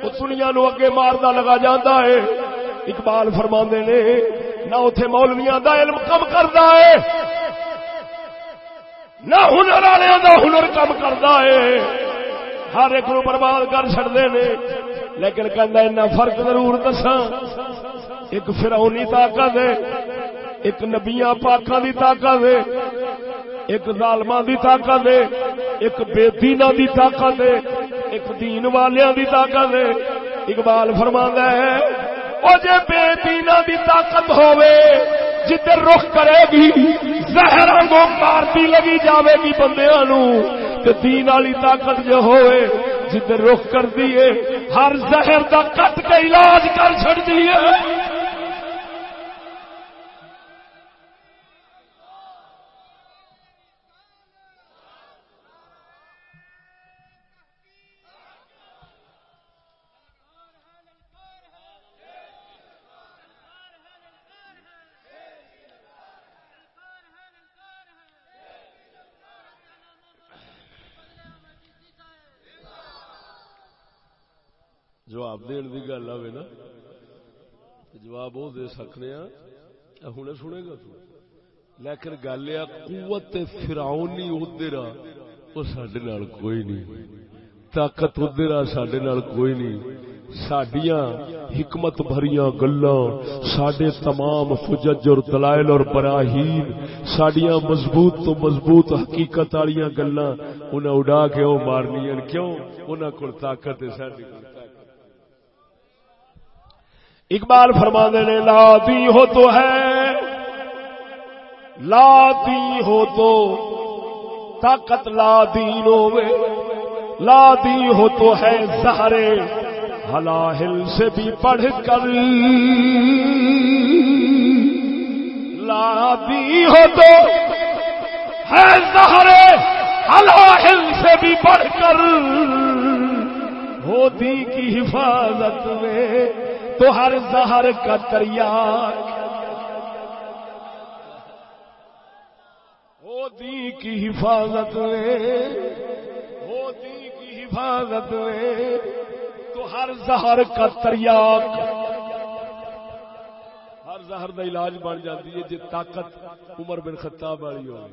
وہ دنیا نو اگے ماردا لگا جاتا ہے۔ اقبال فرما نے، نہ اتے مولویا دا علم کم کرتا ہے، نہ ہنر والوں دا ہنر کم کرتا ہے۔ ہر ایک نو برباد کر چڑتے ہیں لیکن کہنا فرق ضرور دساں۔ ایک فرونی طاقت ہے، ایک نبیا پاکاں دی طاقت ہے، ایک ظالما دی طاقت ہے، ایک بے دینا دی طاقت ہے، ایک دین والیاں دی طاقت ہے۔ اقبال فرماندا ہے، او جے بے دینا دی طاقت ہوے جدھر رخ کرے گی، زہر کو مارتی لگی جاوے گی بندیاں نو۔ دین والی طاقت جو ہوئے جدھر رخ کر دیے ہر زہر دا کٹ کے علاج کر چڑ دیے جواب دن کی گل آئے نا جواب وہ دے سکنے ہوں سنے گا تو لیکن گل یہ قوت فراؤنی ادھر وہ سڈے کوئی نہیں طاقت ادھر سڈے کوئی نہیں سڈیا حکمت بھریاں گلا سڈے تمام فجج اور دلائل اور براہین سڈیا مضبوط تو مضبوط حقیقت والی گلا انہیں اڈا کے وہ مارنی کیوں انہوں کو طاقت ہے ساری اقبال فرما نے لاتی ہو تو ہے لاتی ہو تو طاقت لا دین لا دی ہو تو ہے سہارے ہلاہل سے بھی پڑھ کر، لا دی ہو تو ہے سہارے ہلاہل سے بھی پڑھ کر ہوتی کی حفاظت میں تو ہر زہر کا دریا۔ دی کی حفاظت میں دی کی حفاظت میں تو ہر زہر کا تریاک ہر زہر کا علاج بن جاتی ہے جی طاقت عمر بن خطاب والی ہو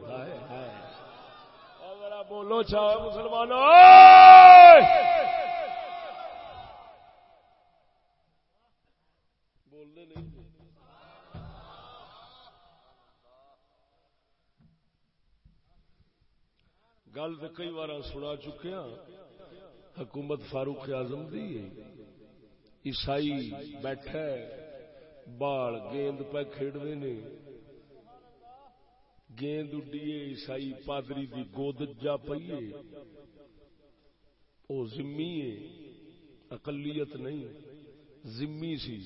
بولو چاہو مسلمانوں۔ گل تو کئی بار سنا چکے ہاں۔ حکومت فاروق اعظم دی عیسائی بیٹھا بال گیند پہ کھیڑتے نے۔ گیند اڈیے عیسائی پادری دی گود جا پیے او زمی ہے۔ اقلیت نہیں۔ زمی سی۔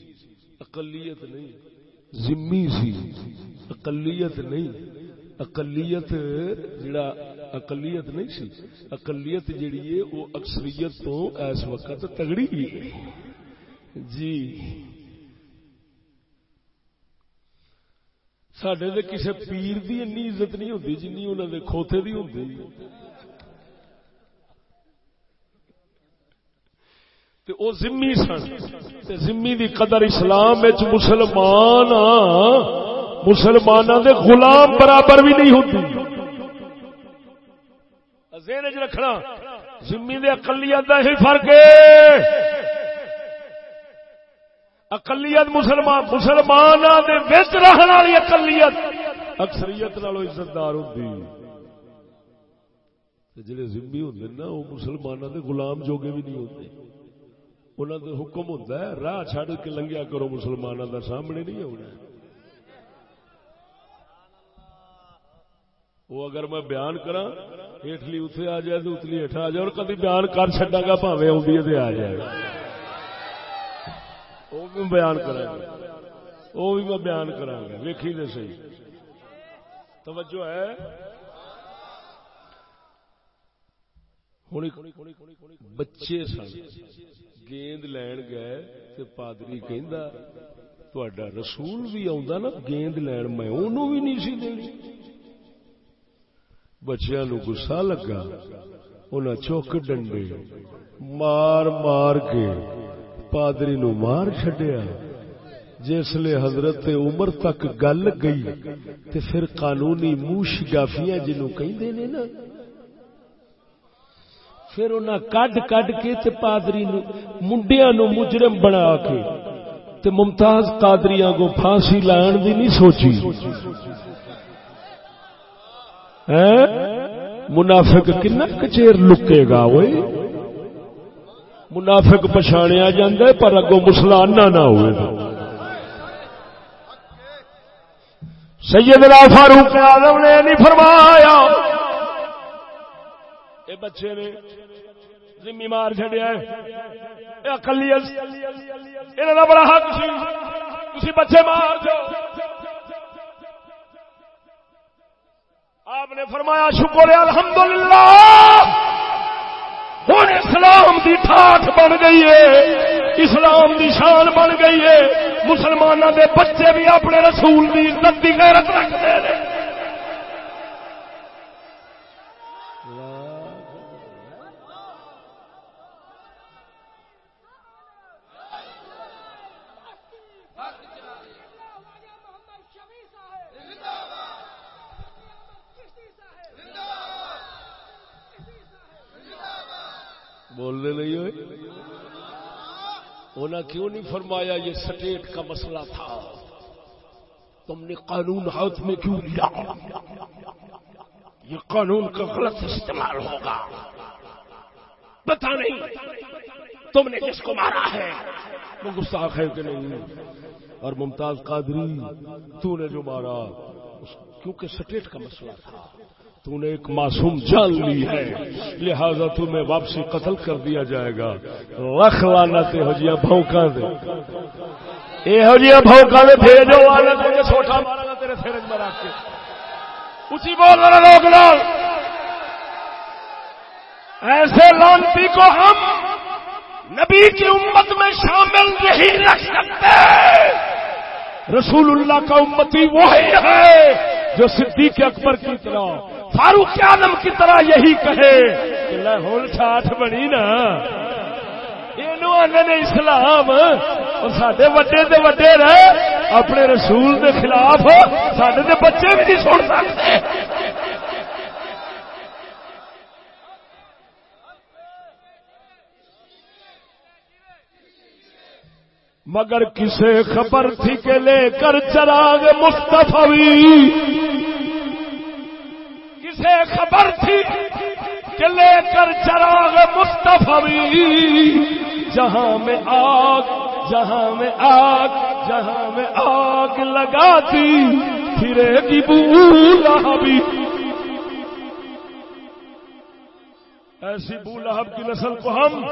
اقلیت نہیں۔ زمی سی۔ اقلیت نہیں۔ اقلیت جڑا اقلیت نہیں سی۔ اقلیت جڑی ہے وہ اکثریت تو اس وقت تگڑی ہے۔ جی۔ سڈے تو کسی پیر کی این عزت نہیں ہوتی جن انہوں نے کھوتے کی ہوتی زمی سن۔ زمی دی قدر اسلام مسلمان ہاں۔ مسلمانوں دے غلام برابر بھی نہیں ہوتی ذہن چ رکھنا، زمین دے اقلیت کا ہی فرق ہے۔ اقلیت مسلمان مسلمان دے وچ رہن والی اقلیت۔ اکثریت نالو عزت دار ہوتی جڑے زمبی ہوندے نا وہ مسلمانوں دے غلام جوگے بھی نہیں ہوتے انہوں دے حکم ہوتا ہے، راہ چھڑ کے لنگیا کرو مسلمانوں دا سامنے نہیں ہونا وہ اگر میں بیان کرا ہیٹلی اتنے آ جائے تو اتلی ہیٹا آ جائے، اور کدی بیان کر چڈا گا پاوے آدھی آ جائے۔ وہ بھی بیان کرا وہ بھی میں بیان کرا گا۔ ویکھی دے سی توجہ ہے؟ بچے سن، گیند لین گئے پادری کہ رسول بھی آ گیند لین میں انہوں بھی نہیں سی دینی۔ بچیا نو گسا لگا انہیں چوک ڈنڈے، مار مار کے پادری نو مار چڈیا جسے حضرت عمر تک گل گئی، تے پھر قانونی موش گافیاں جنو کہندے نے نا۔ پھر انہاں کڈ کڈ کے تے پادری نو، منڈیاں نو مجرم بنا کے تے ممتاز قادریاں کو پھانسی لان دی نہیں سوچی۔ منافق کنا کچیر لکے گا وہ منافق پچھاڑیا جا پر اگو مسلانہ نہ ہوئے گا۔ سیدنا فاروق آدم نے نہیں فرمایا۔ یہ بچے نے ذمہ مار چڈیا اکلی یہ بڑا حق سی۔ تھی بچے مار دو۔ آپ نے فرمایا، شکر الحمدللہ۔ ہوں اسلام دی ٹھاٹ بن گئی ہے، اسلام دی شان بن گئی ہے۔ مسلمانوں دے بچے بھی اپنے رسول دی عزت دی غیرت رکھتے ہیں بولنے نہیں ہوئے انہیں کیوں نہیں فرمایا یہ سٹیٹ کا مسئلہ تھا؟ تم نے قانون ہاتھ میں کیوں لیا؟ یہ قانون کا غلط استعمال ہوگا۔ پتا نہیں تم نے کس کو مارا ہے؟ وہ گستاخ ہے کہ نہیں؟ اور ممتاز قادری، تو نے جو مارا کیونکہ سٹیٹ کا مسئلہ تھا۔ تو نے ایک معصوم جان لی ہے، لہذا تمہیں واپسی قتل کر دیا جائے گا۔ لکھ والا ہو جیا بھوکا دے۔ یہ جیا بھوکا دے بھیجو والا تجھے چھوٹا مارا تیرے سر کے۔ اسی بول رہا لوگ لال ایسے لانتی کو ہم نبی کی امت میں شامل نہیں رکھ سکتے۔ رسول اللہ کا امتی وہی ہے جو صدیق اکبر کی طرح فاروق آدم کی طرح یہی کہے کہ لاہور ٹھاٹ بنی نا۔ یہ اسلام۔ سڈے وڈے دے وڈے رہے اپنے رسول دے خلاف سڈے دے بچے بھی نہیں سن سکتے۔ مگر کسے خبر تھی کہ لے کر چراغ مستفی سے خبر تھی کہ لے کر چراغ مستفی جہاں میں آگ، جہاں میں آگ، جہاں میں آگ لگاتی، پھرے گی بولا بھی ایسی بو لہب کی نسل کو ہم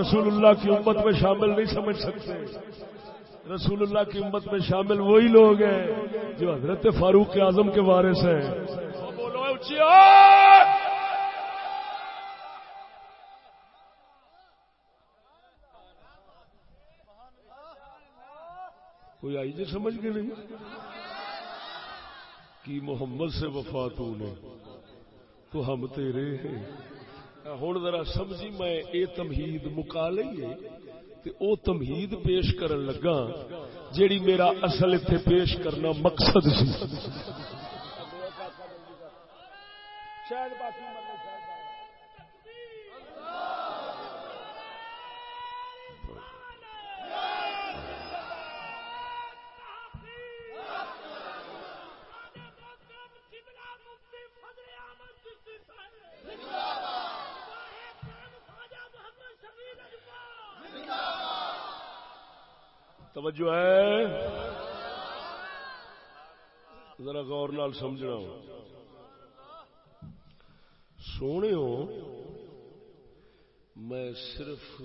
رسول اللہ کی امت میں شامل نہیں سمجھ سکتے۔ رسول اللہ کی امت میں شامل وہی لوگ ہیں جو حضرت فاروق اعظم کے وارث ہیں۔ کوئی آئی جی سمجھ کے نہیں کہ محمد سے وفات ہونے تو ہم تیرے ہیں ہوں ذرا سمجھی میں اے تمہید مکا لیے او تمہید پیش کرن لگا جیڑی میرا اصل اتنے پیش کرنا مقصد سی شاید باقی توجہ ہے؟ ذرا غور نال سمجھنا ہوں سونے میں صرف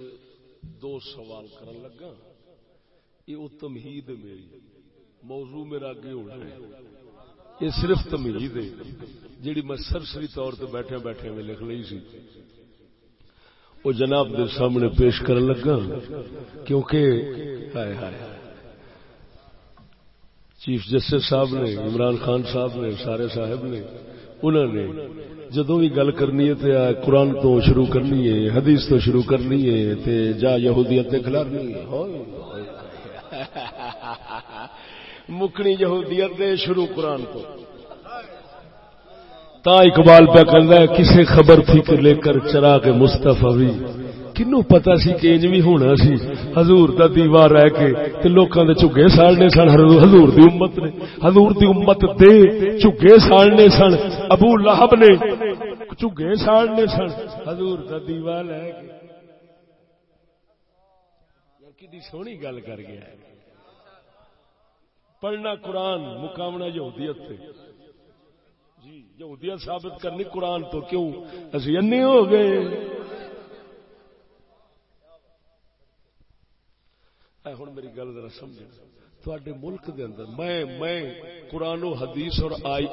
دو سوال کرن لگا۔ یہ تمہید میری۔ موضوع میرا اگے ہونا ہے۔ یہ صرف تمہید ہے۔ جیڑی میں سرسری طور پہ بیٹھے بیٹھے میں لکھ لی سی۔ وہ جناب دے سامنے پیش کرن لگا۔ کیونکہ ہائے ہائے۔ چیف جسٹس صاحب نے، عمران خان صاحب نے، سارے صاحب نے انہوں نے جدو بھی گل کرنی ہے تے قرآن تو شروع کرنی ہے، حدیث تو شروع کرنی ہے تے جا یہودیت کھلارنی ہے۔ مکنی یہودیت دے شروع قرآن تو۔ تا اقبال پہ کرنا ہے، کسے خبر تھی کہ لے کر چرا کے مستفی کنو پتا سی کہ انج بھی ہونا سی حضور دا دیوا رہ کے تے لوکاں دے چگے ساڑنے سن حضور دی امت نے حضور دی امت دے چگے ساڑنے سن ابو لہب نے چگے ساڑنے سن حضور دا دیوا لے کے کدی سونی گل کر گیا ہے پڑھنا قرآن مقامنا یہودیت تے جی یہودیت ثابت کرنی قرآن تو کیوں اسی انے ہو گئے ہوں میری گل ذرا سمجھ تھوڑے ملک دے اندر میں میں قرآن و حدیث اور آئی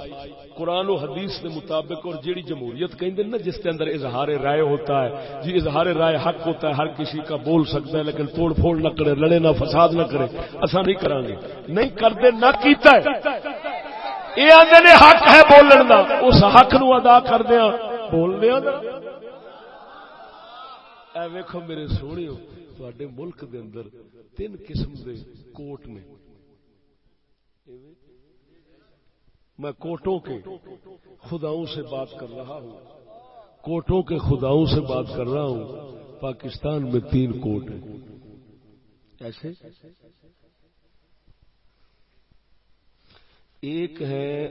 قرآن و حدیث کے مطابق اور جیڑی جمہوریت کہیں نا، جس کے اندر اظہار رائے ہوتا ہے۔ جی اظہار رائے حق ہوتا ہے، ہر کسی کا بول سکتا ہے، لیکن توڑ پھوڑ نہ کرے، لڑے نہ فساد نہ کرے۔ ایسا نہیں کریں گے۔ نہیں کرتے نہ کیتا ہے۔ یہ آدھے نے حق ہے بولن کا اس حق نو ادا کر دیا بول دیا ویکو میرے سونے تے ملک دے اندر تین قسم دے کوٹ نے۔ میں کوٹوں کے خداؤں سے بات کر رہا ہوں۔ کوٹوں کے خداؤں سے بات کر رہا ہوں۔ پاکستان میں تین کوٹ ہیں۔ ایسے؟ ایک ہے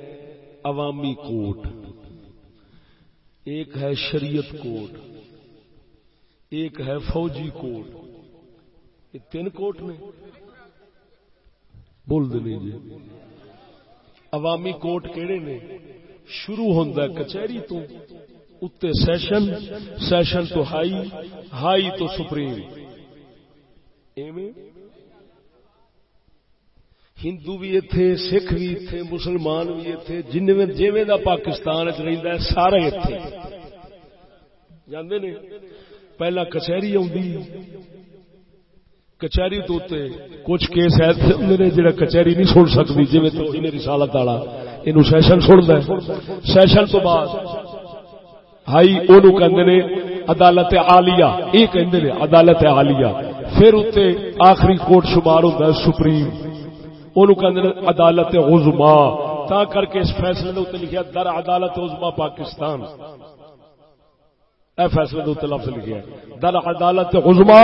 عوامی کوٹ۔ ایک ہے شریعت کوٹ۔ ایک ہے فوجی کوٹ۔ یہ تین کوٹ نے۔ بول دیں جی۔ عوامی کوٹ کہڑے نے؟ شروع ہوتا کچہری تو اتنے سیشن سیشن تو ہائی ہائی تو سپریم۔ ہندو بھی اتے سکھ بھی اتے مسلمان بھی اتے جن جیویں دا پاکستان چاہتا ہے، سارے اتے جانے نے؟ پہلا کچہری آدھی کچہری تو کچھ کیس ایسے ہوں نے جہاں کچہری نہیں سن سکتی جی تو رسالت والا یہ سیشن سنتا ہے۔ سیشن تو بعد ہائی وہ نے، عدالت آلیا یہ کہتے ہیں عدالت آلیا پھر اتنے آخری کوٹ شمار ہوتا ہے، سپریم۔ وہ عدالت عزما تا کر کے اس فیصلے نے اتنے لکھا در عدالت عزما پاکستان۔ اے فیصلے نے اتنے لفظ لکھا در عدالت عزما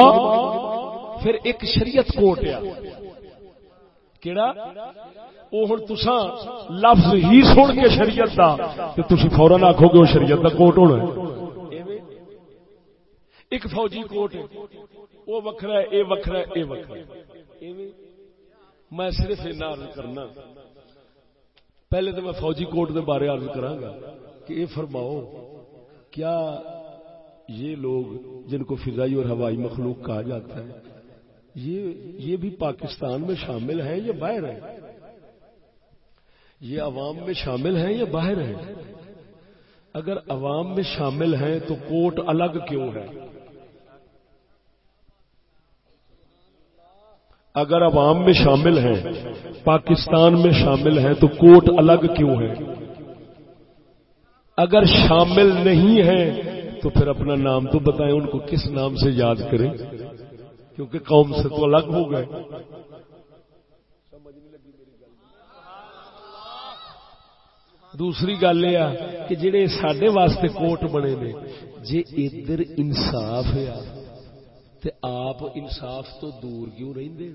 پھر ایک شریعت کوٹ آ کیڑا؟ وہ ہوں تسا لفظ ہی سن کے شریعت کا تو تھی فورن آخو گے وہ شریعت کا کوٹ ہونا ایک فوجی کوٹ وہ وکھرا ہے یہ وکھرا ہے یہ وکھرا میں صرف اینا عرض کرنا، پہلے تو میں فوجی کوٹ کے بارے عرض کرا گا کہ یہ فرماؤ، کیا یہ لوگ جن کو فضائی اور ہوائی مخلوق کہا جاتا ہے یہ یہ بھی پاکستان میں شامل ہیں یا باہر ہیں؟ یہ عوام میں شامل ہیں یا باہر ہیں؟ اگر عوام میں شامل ہیں تو کوٹ الگ کیوں ہے؟ اگر عوام میں شامل ہیں، پاکستان میں شامل ہیں تو کوٹ الگ کیوں ہے؟ اگر شامل نہیں ہیں تو پھر اپنا نام تو بتائیں ان کو کس نام سے یاد کریں؟ کیونکہ قوم سے تو الگ ہو گئے۔ دوسری گل یہ کہ جڑے سڈے واسطے کوٹ بنے نے جی ادھر انصاف ہے، تے آپ انصاف تو دور کیوں رہندے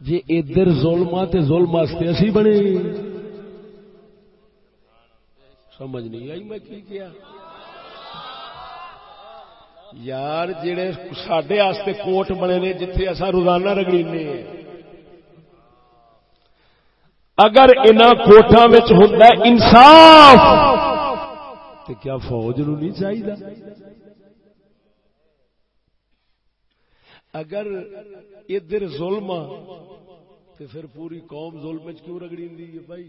جی ادھر ظلم تے ظلم واسطے اسی بنے۔ سمجھ نہیں آئی میں کی کیا یار جڑے سڈے آستے کوٹ بنے نے، جتھے اصا روزانہ رگڑی اگر ان ہوں انصاف تو کیا فوج نو نہیں چاہیے اگر ادھر ظلم تو پھر پوری قوم ظلم کیوں رگڑی بھائی؟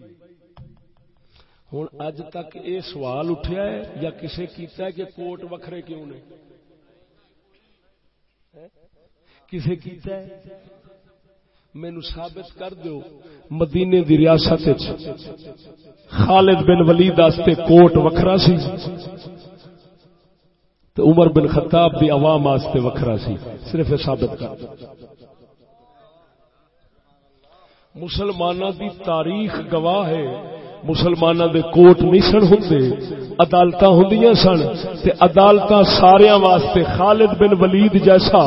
ہوں اج تک یہ سوال اٹھیا ہے یا کسے کیتا ہے کہ کوٹ وکھرے کیوں نے؟ کسے کیتا ہے؟ مینو ثابت کر دو مدینے دی ریاست خالد بن ولید واسطے کوٹ وکھرا سی تو عمر بن خطاب دی عوام واسطے وکھرا سی، صرف ثابت کر دو مسلمانوں دی تاریخ گواہ ہے مسلمانوں دے کوٹ نہیں سن ہوں عدالت ہوں سن عدالت سارا واسطے خالد بن ولید جیسا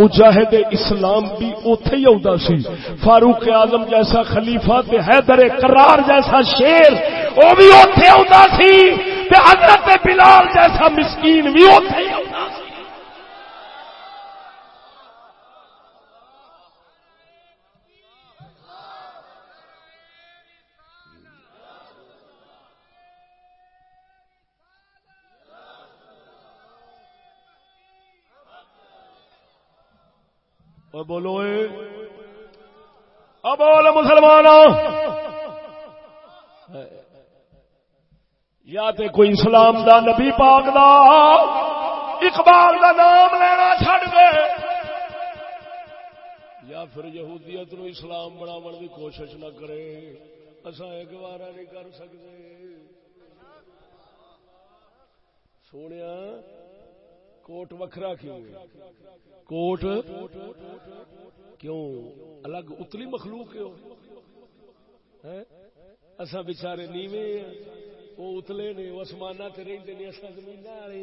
مجاہد اسلام بھی اتے ہی آتا سی، فاروق اعظم جیسا خلیفہ تے حیدر کرار جیسا شیر وہ بھی اتے آتا سی حضرت بلال جیسا مسکین بھی اتے ہی آتا سی بولو بول مسلمان یا تے کوئی اسلام دا نبی پاک دا، اقبال دا نام لینا چھڑ دے۔ یا پھر یہودیت نو اسلام بناو کی کوشش نہ کرے۔ اصا ایک بار نہیں کر سکتے۔ سونے کوٹ وکھرا کیوں کوٹ کیوں؟ الگ اتلی مخلوق کیوں اصا بچارے نیوے وہ اتلے نے، وہ آسمان سے رہتے ہیں زمین والے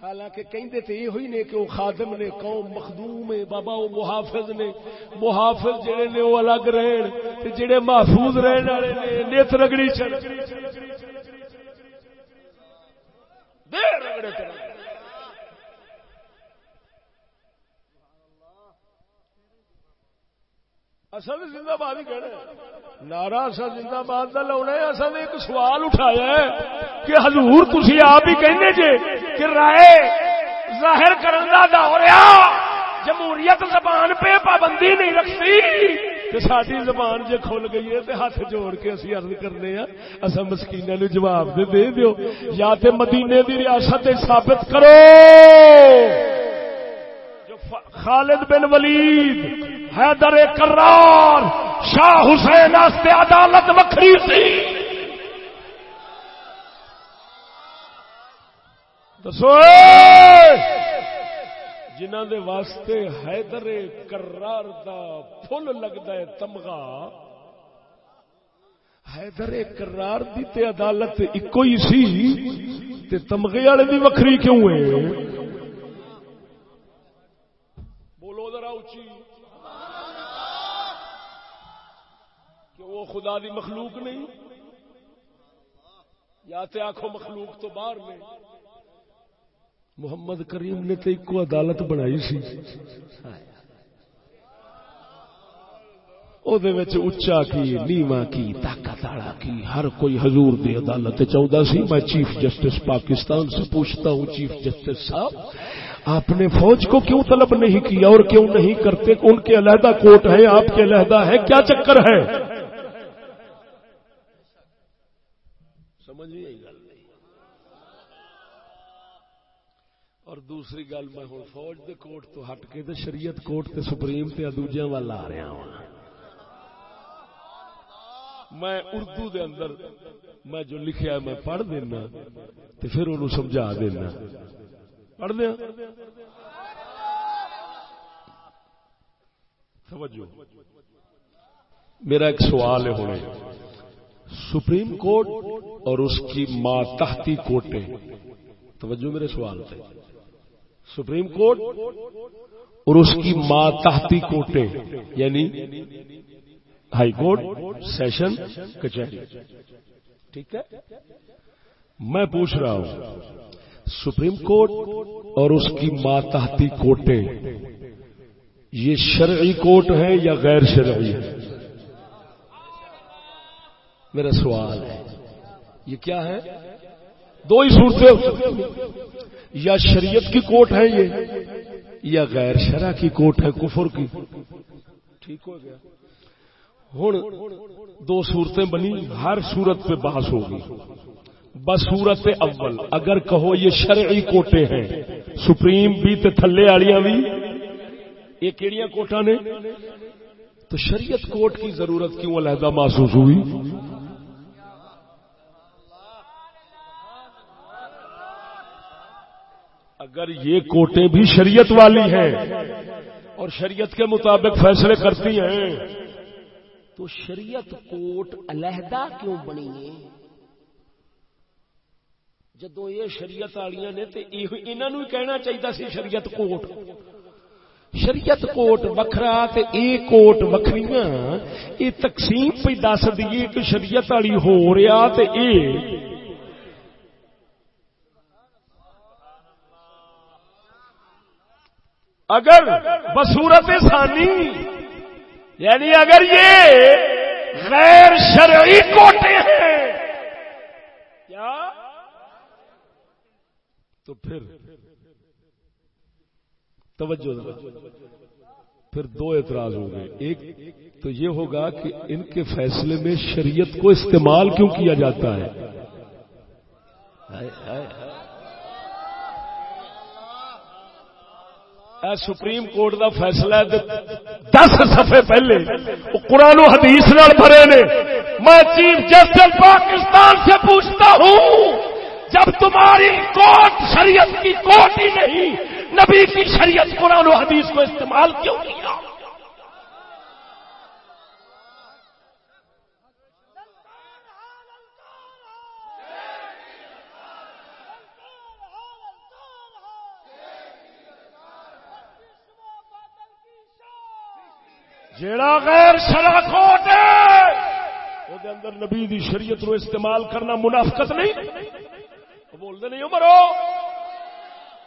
حالانکہ کہندے تے یہ ہوئی نے کہ وہ خادم نے، قوم مخدوم ہے، بابا وہ محافظ نے۔ محافظ جڑے نے وہ الگ رہن، تے جڑے محفوظ رہن والے نے، نیت رگڑی چڑھ دے رگڑے چڑھ اصل زندہ باد ہی کہنا نارا اصل زندہ باد کا لاؤنا ہے، اصل ایک سوال اٹھایا ہے کہ حضور تھی آپ ہی کہنے جے کہ رائے ظاہر کرنا دور جمہوریت زبان پہ پابندی نہیں رکھتی۔ کہ ساری زبان جے کھل گئی ہے تو ہاتھ جوڑ کے اسی عرض کرنے ہیں۔ اصا مسکین نو جواب دے دے دیو۔ یا تے مدینے دی ریاست ثابت کرو۔ خالد بن ولید، حیدر کرار شاہ حسین عدالت وکری سی۔ دسو جنہ دے واسطے حیدر کرار دا فل لگتا ہے تمغا حیدر کرار دی تے عدالت ایک ہی سی، تے تمغے والے دی وکری کیوں ہے بولو ذرا اچھی وہ خدا دی مخلوق نہیں؟ یا تے آخو مخلوق تو باہر میں محمد کریم نے تو ایک عدالت بنائی سی۔ اچا کی نیوا کی، طاقت والا کی، ہر کوئی حضور دی عدالت چاہتا سی۔ میں چیف جسٹس پاکستان سے پوچھتا ہوں، چیف جسٹس صاحب، آپ نے فوج کو کیوں طلب نہیں کیا اور کیوں نہیں کرتے؟ ان کے علیحدہ کوٹ ہے آپ کے علیحدہ ہے کیا چکر ہے؟ سمجھ یہی گل نہیں۔ اور دوسری گل میں ہوں، فوج دے کوٹ تو ہٹ کے تے شریعت کوٹ تے سپریم تے دوجے وال آ رہا ہوں میں اردو دے اندر میں جو لکھیا ہے میں پڑھ دینا تے پھر انہوں سمجھا دینا۔ پڑھ دیا؟ سمجھو میرا ایک سوال ہے ہونے سپریم کورٹ اور اس کی ماتحتی کوٹیں توجہ میرے سوال پہ سپریم کورٹ اور اس کی ماتحتی کوٹیں یعنی ہائی کورٹ، سیشن، کچہری۔ ٹھیک ہے؟ میں پوچھ رہا ہوں، سپریم کورٹ اور اس کی ماتحتی کوٹیں یہ شرعی کوٹ ہے یا غیر شرعی؟ ہے میرا سوال ہے۔ یہ کیا ہے؟ دو ہی صورتیں یا شریعت کی کوٹ ہے یہ، یا غیر شرح کی کوٹ ہے کفر کی۔ ٹھیک ہو گیا۔ ہوں دو صورتیں بنی، ہر صورت پہ بحث ہوگی۔ بصورت اول، اگر کہو یہ شرعی کوٹے ہیں، سپریم بھی تے تھلے والیاں بھی۔ یہ کیڑیاں کوٹا نے؟ تو شریعت کوٹ کی ضرورت کیوں علیحدہ محسوس ہوئی؟ اگر یہ کوٹیں بھی شریعت والی ہیں اور شریعت کے مطابق فیصلے کرتی ہیں، تو شریعت کوٹ علیحدہ کیوں بنی ہے؟ جدو یہ شریعت والی نے، تو انہوں کہنا چاہیے سی شریعت کوٹ۔ شریعت کوٹ وکھرا تے اے کوٹ وکھریاں یہ تقسیم پہ دس دیے کہ شریعت والی ہو رہا تے اے۔ اگر بصورت ثانی یعنی اگر یہ غیر شرعی کوٹے ہیں، کیا؟ تو پھر توجہ پھر دو اعتراض ہو گئے۔ ایک تو یہ ہوگا کہ ان کے فیصلے میں شریعت کو استعمال کیوں کیا جاتا ہے؟ سپریم کورٹ دا فیصلہ دس سفے پہلے قرآن و حدیث نال بھرے نے۔ میں چیف جسٹس پاکستان سے پوچھتا ہوں، جب تمہاری کوٹ شریعت کی کوٹ ہی نہیں نبی کی شریعت قرآن و حدیث کو استعمال کیوں کیا؟ جیڑا غیر شرع کوٹ ہے، وہ دے اندر نبی دی شریعت رو استعمال کرنا منافقت نہیں۔ بول دے نہیں عمرو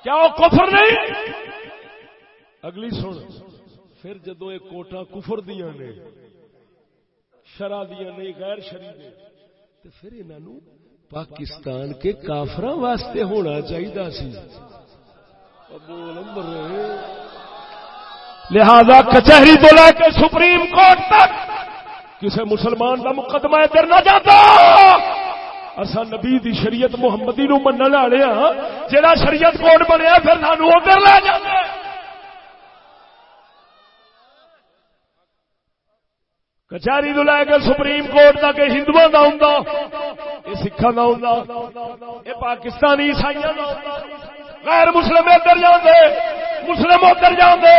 کیا وہ کفر نہیں؟ اگلی سن۔ پھر جدو ایک کوٹا کفر دیا نے، شرع دیا نہیں غیر شری دے تو پھر انہوں پاکستان کے کافر واسطے ہونا چاہیے سی۔ لہذا کچہری تو لے کے سپریم کورٹ تک کسی مسلمان کا مقدمہ ادھر نہ جاتا۔ اصا نبی دی شریعت محمدی نو من والے ہاں جہاں شریعت کوٹ بنیا پھر سانو ادھر لے جاتے کچہری تو لے کے سپریم کورٹ تک ہندو کا ہوں یہ سکھان کا ہوں یہ پاکستانی عیسائی غیر مسلم ادھر جانے مسلم ادھر جانے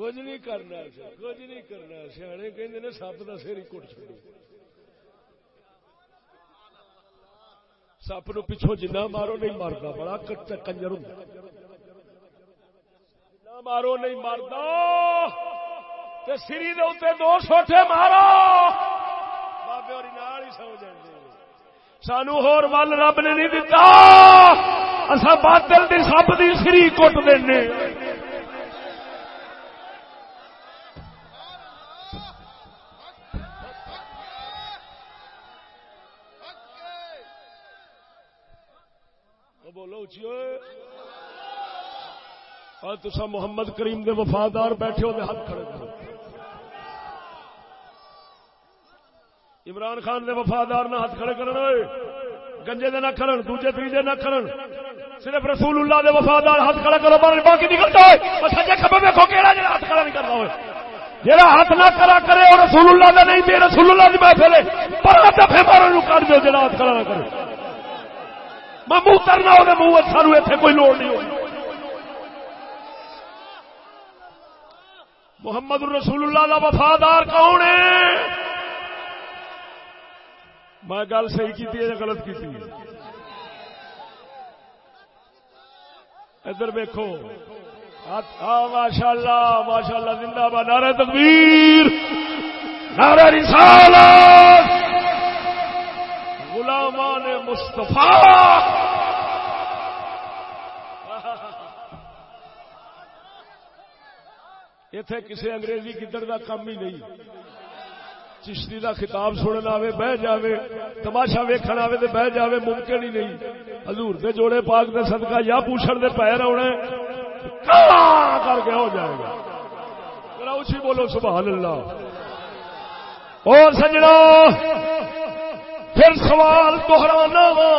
کچھ نہیں کرنا کچھ نہیں کرنا سیانے ہاں، کہ سپ کا سر ہی کٹ چڑو سپ نو پچھو جنا مارو نہیں مرتا بڑا کنجر ہوں مارو نہیں مرتا سری دے دو سوٹے مارو۔ بابے اور ہی سو جائیں سانو ہور ول رب نے نہیں دتا۔ اصا باطل دی سپ دی سری کٹ دینے۔ اچھی اور تصا محمد کریم دے وفادار بیٹھے ہو ہاتھ کھڑے کرو۔ عمران خان دے وفادار نہ ہاتھ کھڑے کرن گنجے دے نہ کرن دوجے تیجے نہ کرن صرف رسول اللہ دے وفادار ہاتھ کھڑا کرو باقی نکل جائے اور سجے کبے دیکھو کہڑا جڑا ہاتھ کھڑا نہیں کرنا ہوئے۔ جہاں ہاتھ نہ کرا کرے اور رسول اللہ دے نہیں دے رسول اللہ دی محفل ہے۔ پر دفے مارو کر دو جڑا ہاتھ کھڑا نہ کرے۔ میں منہ کرنا وہ منہ سانو اتنے کوئی لوڑ نہیں ہوئی۔ محمد رسول اللہ کا وفادار کون ہے؟ میں گل صحیح کی یا غلط کی ادھر ویکو ماشاء اللہ ماشاء اللہ زندہ باد، نعرہ تکبیر، نعرہ رسالت۔ غلامان مستفا اتے کسی انگریزی گدڑ کا کام ہی نہیں۔ چشتی کا خطاب سننا آئے بہ جائے تماشا ویکن آئے تو بہ جائے ممکن ہی نہیں۔ ہزور کے جوڑے پاک دے صدقہ یا پوچھنے دے پیر آنا کر کے ہو جائے گا۔ اچھی بولو، سبحان اللہ۔ اور سجنا پھر سوال دہرانا وا۔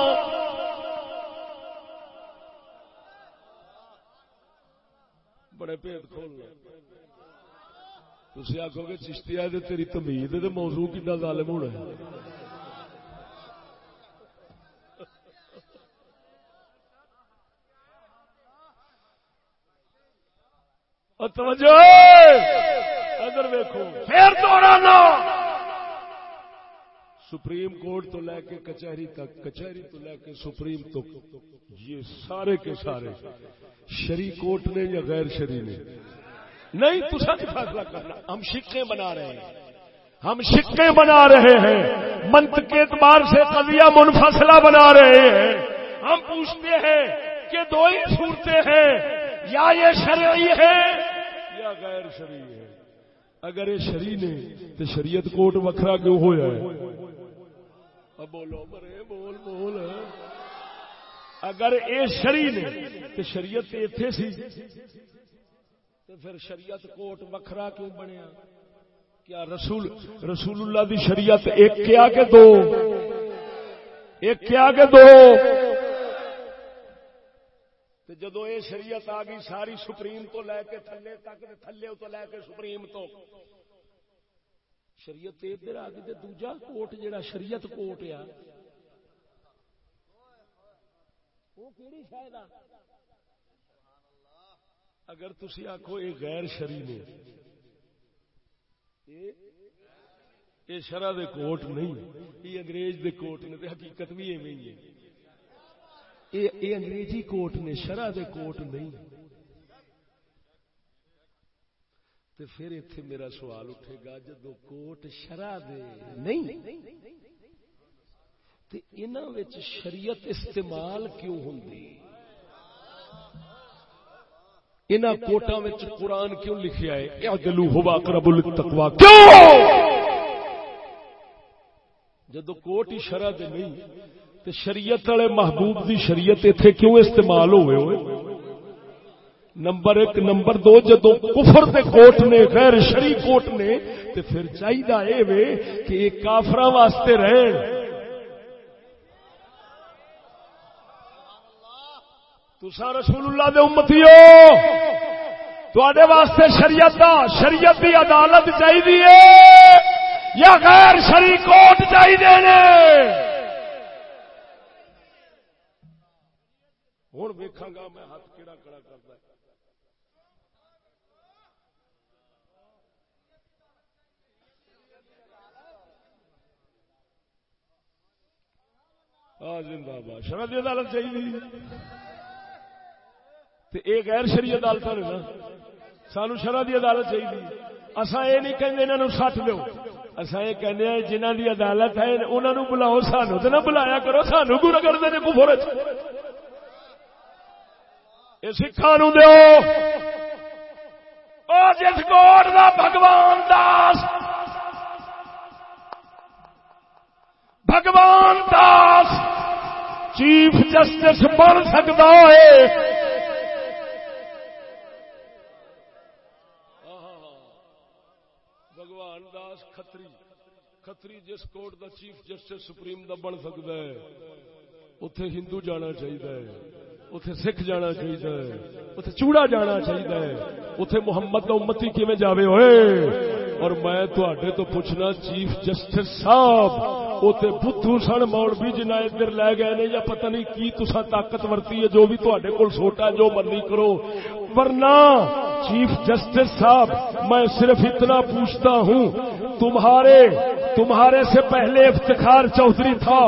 بڑے بھید کھول تھی آخو گے چشتی آئے تیری تمید موضوع کنا ظالم ہونا ہے توجہ ادھر ویکو پھر دوڑانا سپریم کورٹ تو لے کے کچہری تک کچہری تو لے کے سپریم تک یہ سارے کے سارے شری کوٹ نے یا غیر شری نے نہیں تو سچ فیصلہ کرنا۔ ہم شکے بنا رہے ہیں۔ ہم شکے بنا رہے ہیں۔ منت کے اعتبار سے قضیہ منفصلہ بنا رہے ہیں۔ ہم پوچھتے ہیں کہ دو ہی صورتیں ہیں۔ یا یہ شرعی ہے یا غیر شرعی ہے۔ اگر یہ شری نے تو شریعت کوٹ وکھرا کیوں ہو جائے بولو، مرے، بول بول۔ اگر اے شری نے تو شریعت اتے سی۔ تو پھر شریعت کوٹ وکھرا کیوں بنیا؟ کیا رسول رسول اللہ دی شریعت ایک کیا کہ دو؟ ایک کیا کہ دو؟ جدو یہ شریعت آ گئی ساری سپریم تو لے کے تھلے تک تھلے تو لے کے سپریم تو۔ شریعت ادھر آ گئی دوجا کوٹ جڑا شریعت کوٹ آ؟ اگر تھی آخو یہ غیر شری نے یہ شرح دے کوٹ نہیں یہ انگریز دے کوٹ نے حقیقت بھی ایویں ہی ہے۔ یہ انگریزی کوٹ نے شرح دے کوٹ نہیں۔ تو پھر اتنے میرا سوال اٹھے گا جدو کوٹ شرح دے نہیں شریعت استعمال کیوں ہوں ان کوٹا قرآن کیوں لکھیا ہے دلو ہوا کرب التقوا کیوں؟ جدو کوٹ ہی شرح نہیں تو شریعت والے محبوب دی شریعت اتنے کیوں استعمال ہوئے ہوئے؟ نمبر ایک نمبر دو جدو کفر دے کوٹ نے غیر شری کوٹ نے تو پھر چاہیے کہ یہ کافر واسطے رہے تسا رسول اللہ دے امتی ہو تے واسطے شریعت دا، شریعت دی عدالت چاہیے یا غیر شری کوٹ چاہیے ہوں ویکھا گا میں ہاتھ کہڑا کڑا کرتا زندہ باد شرح عدالت چاہیے یہ غیر شری عدالت نے نا، سانو شرح کی عدالت چاہیے۔ اصا یہ نہیں کہیں انہوں سٹ دو اصا یہ کہنے جنہ کی عدالت ہے انہوں نے بلاؤ سانو تو نہ بلایا کرو، سانو گرا کرتے ہیں کفر سکھا نو دو جس گوڑ دا بھگوان داس۔ بھگوان داس چیف جسٹس بن سکتا ہے بھگوان داس کتری جس کوٹ دا چیف جسٹس سپریم دا بن سکتا ہے اتے ہندو جانا چاہیے اتے سکھ جانا چاہیے اتے چوڑا جانا چاہیے اتے محمد کا امتی کیون جاوے ہوئے؟ اور میں تو پوچھنا، چیف جسٹس صاحب اتنے بدھو سن موڑ بھی جنا جی ادھر لے گئے نے، یا پتہ نہیں کی تسا طاقت ورتی ہے، جو بھی تے کول سوٹا جو مرضی کرو۔ ورنہ چیف جسٹس صاحب، میں صرف اتنا پوچھتا ہوں، تمہارے تمہارے سے پہلے افتخار چودھری تھا،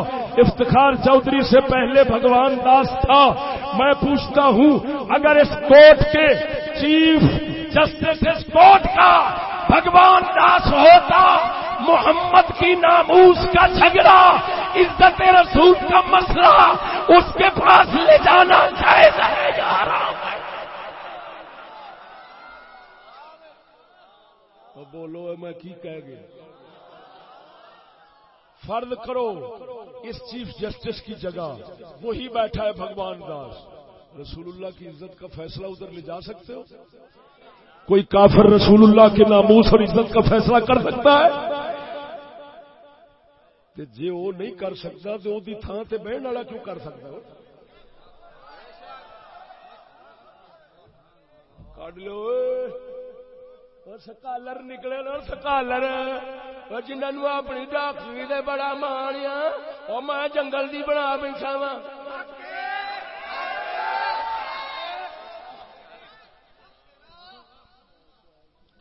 افتخار چودھری سے پہلے بھگوان داس تھا۔ میں پوچھتا ہوں، اگر اس کوٹ کے چیف جسٹس اس کوٹ کا بھگوان داس ہوتا، محمد کی ناموس کا جھگڑا، عزت رسول کا مسئلہ، اس کے پاس لے جانا جائز ہے جا رہا بولو میں کی کہہ گیا؟ فرد کرو، اس چیف جسٹس کی جگہ وہی بیٹھا ہے بھگوان داس۔ رسول اللہ کی عزت کا فیصلہ ادھر لے جا سکتے ہو؟ کوئی کافر رسول اللہ کے ناموس اور عزت کا فیصلہ کر سکتا ہے؟ جی وہ نہیں کر سکتا تو وہ تھان سے بہن والا کیوں کر سکتا ہو کٹ لو سکالر نکلے نا سکالر۔ جنہوں اپنی ڈاکٹری دے بڑا مانیا وہ میں جنگل دی بنا بیٹھا وا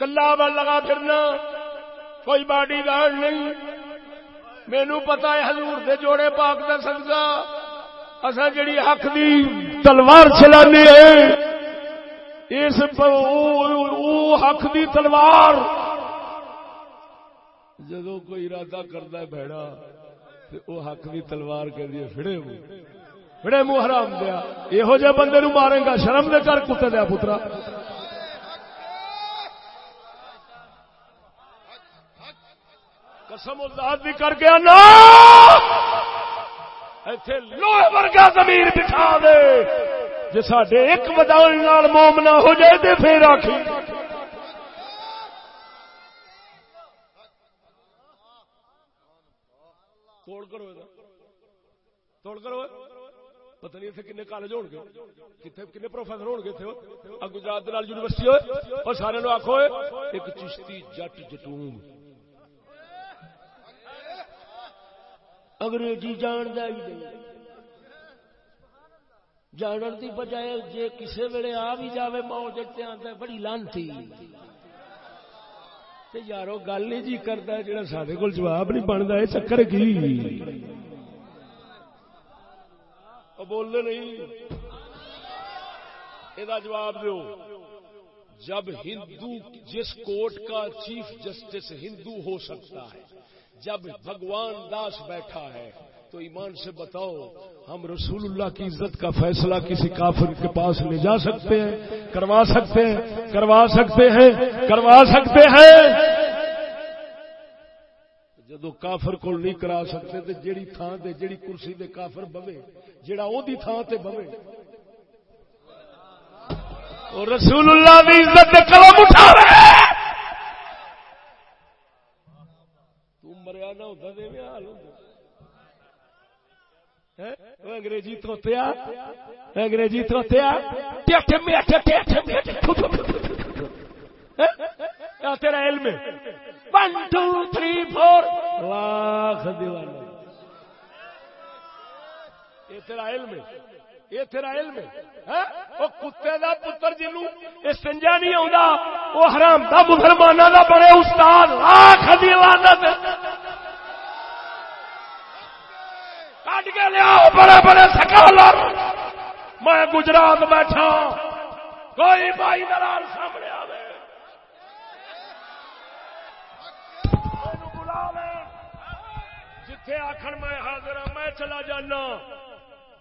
کلا بل لگا پھرنا، کوئی باڈی گارڈ نہیں۔ مینو پتا ہے حضور دے جوڑے پاک دے سکتا اصا جڑی حق دی تلوار چلانی ہے اس حق دی تلوار۔ جدو کوئی ارادہ کرتا ہے بھڑا وہ حق دی تلوار کہ فڑے منہ فڑے منہ حرام دیا۔ یہو جہ بندے نو مارے گا، شرم دے کر کتے دیا پترا۔ قسم ازاد بھی کر کے نا ایتھے لوہے ورگا زمین بٹھا دے۔ جے ساڈے ایک ودان مومنا ہو جائے تے پھر آکھی توڑ کرو توڑ کرو پتہ نہیں اتنے کنے کالج ہو گے کتنے کنے پروفیسر ہو۔ گے گجرات یونیورسٹی ہوئے۔ اور سارے آخو ایک چشتی جٹ جٹون۔ انگریزی جان دے۔ جانن کی بجائے جی کسی ویلے آ بھی جائے موج آتا بڑی لانتی یارو گل نہیں جی کرتا جا سارے کو جواب نہیں بنتا ہے چکر کی بولنے نہیں یہ جواب دو جب ہندو جس کوٹ کا چیف جسٹس ہندو ہو سکتا ہے جب بھگوان داس بیٹھا ہے تو ایمان سے بتاؤ، ہم رسول اللہ کی عزت کا فیصلہ کسی کافر کے پاس لے جا سکتے ہیں، کروا سکتے ہیں، کروا سکتے ہیں، کروا سکتے ہیں۔ جدو کافر کو نہیں کرا سکتے تو جیڑی تھان تے جیڑی کرسی دے کافر بوے، جیڑا او دی تھان تے بوے۔ اور رسول اللہ دی عزت دے قلم اٹھاوے۔ تو مریا نہ ہوتا دے حال ہوندا۔ انگریزی توتیا انگریزی توتیا تیرا علم one two three four lakh دیوانا یہ تیرا علم یہ تیرا علم ہاں؟ وہ کتے دا پتر جنو یہ سنجا نہیں آتا وہ حرام دا مسلمانوں دا بڑے استاد، لاکھ دیوانا کٹ لیا بڑے بڑے سکالر۔ میں گجرات بیٹھا، کوئی بھائی دلال سامنے آئے جتھے آخر میں حاضر ہوں میں چلا جانا۔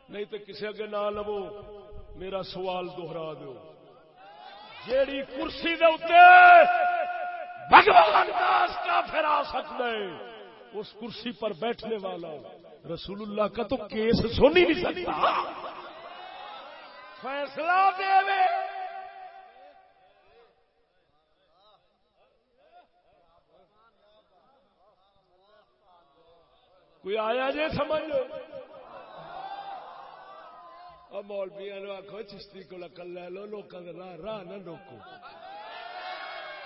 نہیں تو کسی اگے نہ لو میرا سوال دوہرا دو جیڑی کرسی دے اتنے بھگوان داس کا پھر آ سکتا ہے اس کرسی پر بیٹھنے والا۔ رسول اللہ کا تو کیس سن ہی نہیں سکتا۔ فیصلہ دے کوئی آیا جی سمجھ؟ لو مولبیا نو آخو چشتی کو لکل لے لو لوگوں کا راہ راہ نہ روکو۔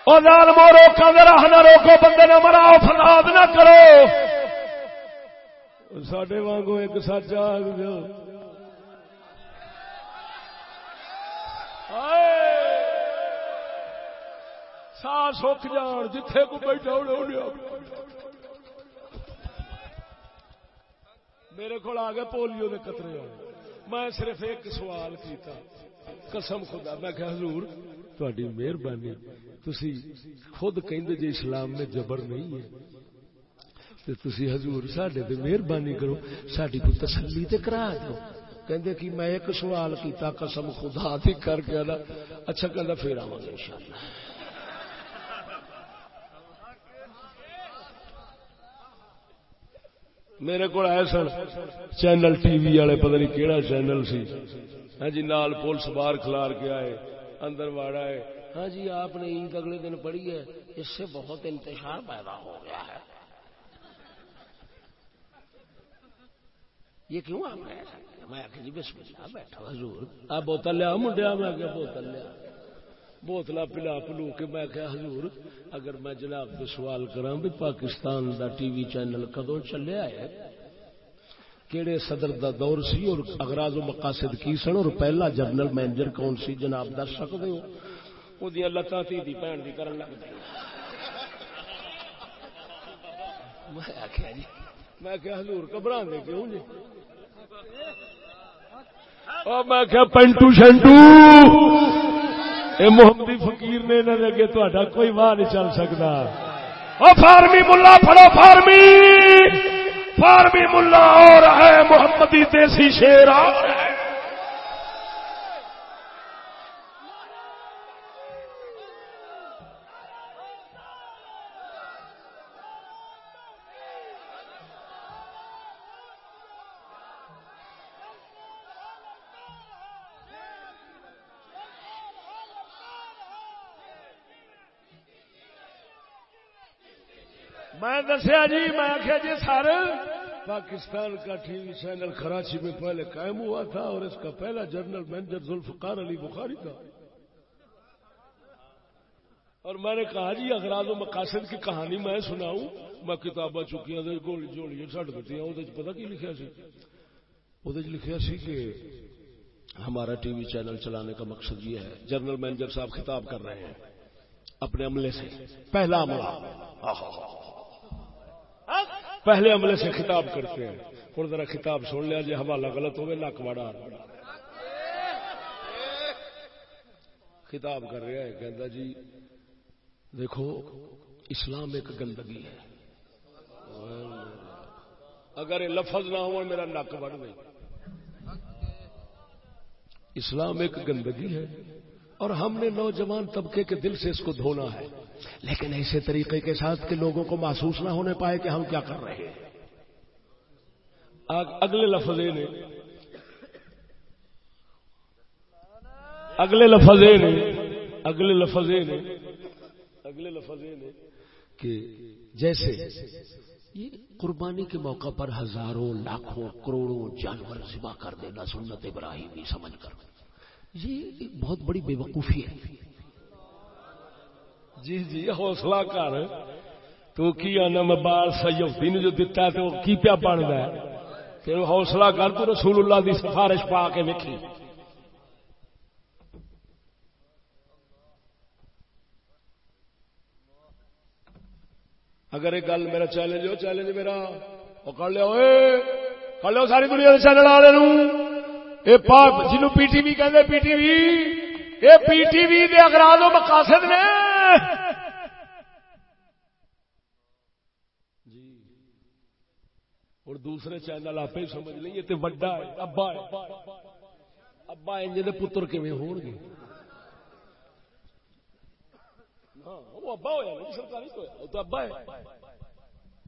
روکا راہ نہ روکو، بندے نہ مراؤ، فساد نہ کرو۔ سڈے وانگو ایک سچ آ گیا سا سکھ جان جتھے کو بیٹھا میرے کو آ گئے پولیو کے قطرے میں صرف ایک سوال کیتا قسم خدا میں کہ حضور تھوڑی مہربانی تسی خود کہندے جی اسلام میں جبر نہیں ہے تسی حضور ساڈے تے مہربانی کرو، ساڈی کو تسلی تے کرا دو۔ کہندے کہ میں ایک سوال کیتا، قسم خدا دی کر کے اچھا کہندا پھر آواں گے انشاءاللہ۔ میرے کو آئے سن، چینل ٹی وی والے، پتہ نہیں کہڑا چینل سی۔ ہاں جی نال پولیس باہر کھلار کے آئے، اندر واڑا ہے۔ ہاں جی آپ نے عید اگلے دن پڑھی ہے، اس سے بہت انتشار پیدا ہو گیا ہے۔ یہ کیوں آپ نے میں آخر جی بسم اللہ بیٹھا حضور۔ آپ بوتل لیا منڈیا۔ میں آ بوتل لیا بوتل پلا پلو کے میں کیا حضور، اگر میں جناب سے سوال کرا بھی پاکستان دا ٹی وی چینل کدو چلے آئے کیڑے صدر دا دور سی اور اغراض و مقاصد کی سن اور پہلا جنرل مینیجر کون سی؟ جناب دس سکتے ہو۔ وہ دیا لتاں تھی دی بھن دی کرن لگ پئی۔ میں آخیا جی میں کہ حضور گھبرا دے کیوں جی؟ میں کہ پنٹو شنٹو، اے محمدی فقیر نے نہ لگے تو اڈا کوئی واہ نہیں چل سکتا او فارمی ملا پڑو فارمی۔ فارمی ملا اور ہے محمدی دیسی شیر اور ہے دسیا جی میں آخیا جی سر، پاکستان کا ٹی وی چینل کراچی میں پہلے قائم ہوا تھا اور اس کا پہلا جنرل مینیجر ذوالفقار علی بخاری تھا۔ اور میں نے کہا جی اغراض و مقاصد کی کہانی میں سناؤں، میں کتاباں چکی گولی جوڑی چڑ دیتی وہ پتا کی لکھا سی؟ وہ لکھا سی کہ ہمارا ٹی وی چینل چلانے کا مقصد یہ ہے جنرل مینیجر صاحب خطاب کر رہے ہیں اپنے عملے سے، پہلا عملہ۔ پہلے عملے سے خطاب کرتے ہیں۔ اور ذرا خطاب سن لیا جی حوالہ غلط ہوگا نک واڑا خطاب کر رہا ہے کہتا جی دیکھو، اسلام ایک گندگی ہے۔ اگر یہ لفظ نہ ہو، میرا نک بڑھ گئی۔ اسلام ایک گندگی ہے۔ اور ہم نے نوجوان طبقے کے دل سے اس کو دھونا ہے۔ لیکن ایسے طریقے کے ساتھ کہ لوگوں کو محسوس نہ ہونے پائے کہ ہم کیا کر رہے ہیں۔ اگلے لفظ نے اگلے لفظ نے اگلے لفظ نے اگلے لفظ نے کہ جیسے یہ قربانی کے موقع پر ہزاروں، لاکھوں، کروڑوں جانور ذبح کر دینا سنت ابراہیمی سمجھ کر۔ یہ بہت بڑی بے وقوفی ہے۔ جی جی حوصلہ کر۔ تو کی آنا میں بال سیوتی نے جو دتا ہے تو کی پیا بنتا ہے؟ پھر حوصلہ کر، تو رسول اللہ دی سفارش پا کے ویکھی۔ اگر ایک گل میرا چیلنج ہو چیلنج میرا، وہ کر لیا۔ کر لو ساری دنیا کے چینل والے اے پاک جنوب پی ٹی وی کہ پی ٹی وی یہ پی ٹی وی دے اگراض و مقاصد نے۔ جی۔ اور دوسرے چینل آپ ہی سمجھ لیں، یہ وڈا ہے، ابا ہے۔ ابا انج دے پتر کیویں ہون گے؟ ہاں، وہ ابا ہوا سرکاری تو ابا ہے۔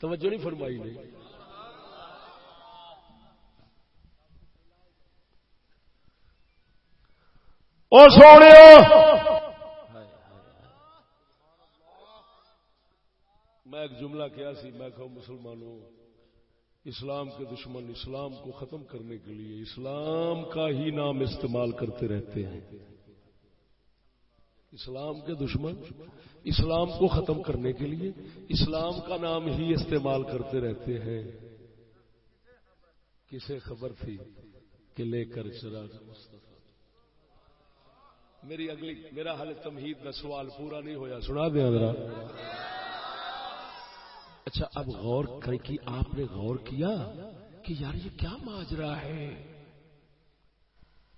توجہ نہیں فرمائی نہیں اور سونے میں ایک جملہ کیا سی، میں کہوں مسلمانوں، اسلام کے دشمن اسلام کو ختم کرنے کے لیے اسلام کا ہی نام استعمال کرتے رہتے ہیں۔ اسلام کے دشمن اسلام کو ختم کرنے کے لیے اسلام کا نام ہی استعمال کرتے رہتے ہیں۔ کسے خبر تھی کہ لے کر چراغ مصطفیٰ میری اگلی، میرا حل تمہید کا سوال پورا نہیں ہویا، سنا دیا ذرا۔ اچھا اب غور کر کی آپ نے غور کیا کہ یار یہ کیا ماجرا ہے؟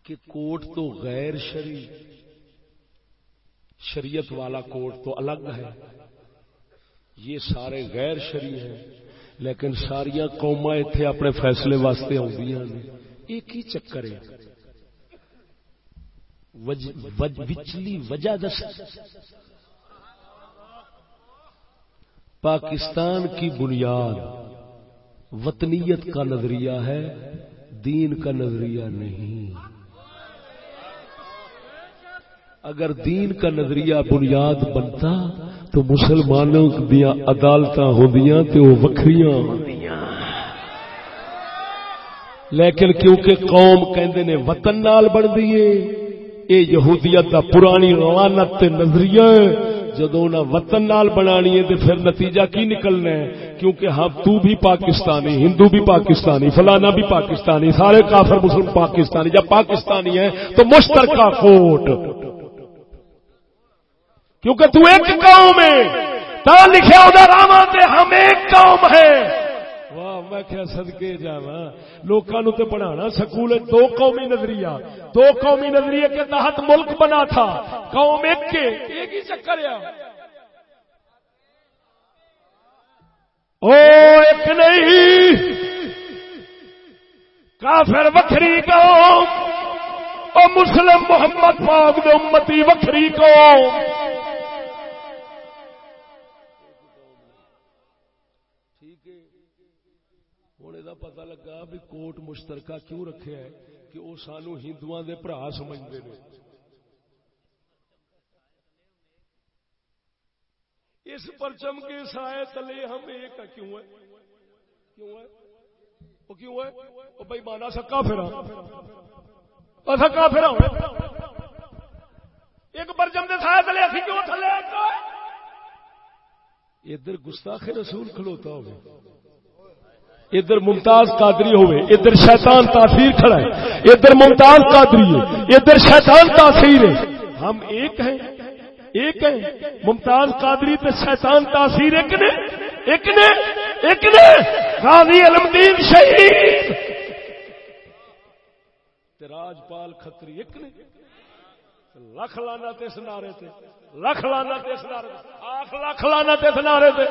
کہ کوٹ تو غیر شری شریعت والا کوٹ تو الگ ہے۔ یہ سارے غیر شری ہیں، لیکن ساریا قوما اتنے اپنے فیصلے واسطے آدی ایک ہی چکر ہے۔ وچلی وجہ دس۔ پاکستان کی بنیاد وطنیت کا نظریہ ہے، دین کا نظریہ نہیں۔ اگر دین کا نظریہ بنیاد بنتا تو مسلمانوں دیا عدالت ہوں تو وہ وکری لیکن کیونکہ قوم کہندے نے وطن نال بن دیے اے یہودیت دا پرانی روانت تے نظریہ جدو نہ وطن نال بنانی ہے تے پھر نتیجہ کی نکلنا ہے؟ کیونکہ ہم تو بھی پاکستانی، ہندو بھی پاکستانی، فلانا بھی پاکستانی، سارے کافر، مسلم، پاکستانی، جب پاکستانی ہیں تو مشترکہ کوٹ۔ کیونکہ تو ایک قوم ہے۔ تا لکھا ہوگا راما ہم ایک قوم ہے۔ واہ میں کیا صدقے جاواں لوکاں نو تے پڑھانا سکول دو قومی نظریہ دو قومی نظریے کے تحت ملک بنا تھا قوم ایک کے ایک ہی چکر او ایک نہیں کافر وکھری قوم او مسلم محمد پاک دے امتی وکھری قوم پتا لگا بھی کوٹ مشترکہ کیوں رکھے ہے کہ وہ سانو ہندو دے برا سمجھتے ہیں۔ اس پرچم کے سائے تلے ہم ایک کیوں ہے کیوں ہے وہ کیوں ہے وہ بھائی مانا سکا پھر سکا پھر ایک پرچم کے سائے تلے اسی کیوں تھلے ادھر گستاخ رسول کھلوتا ہوگا ادھر ممتاز قادری ہوئے، ادھر شیطان تاثیر کھڑا ہے، ادھر ممتاز قادری ہے ادھر شیطان تاثیر ہے۔ ہم ایک ہیں، ایک ہے ممتاز قادری تے شیطان تاثیر ایک نے ایک نے ایک نے۔ غازی علمدین شہید۔ راجپال کھتری ایک نے۔ لکھ لانا تے سنارے تے، لکھ لانا تے سنارے آخ لکھ لانا تے سنارے تے۔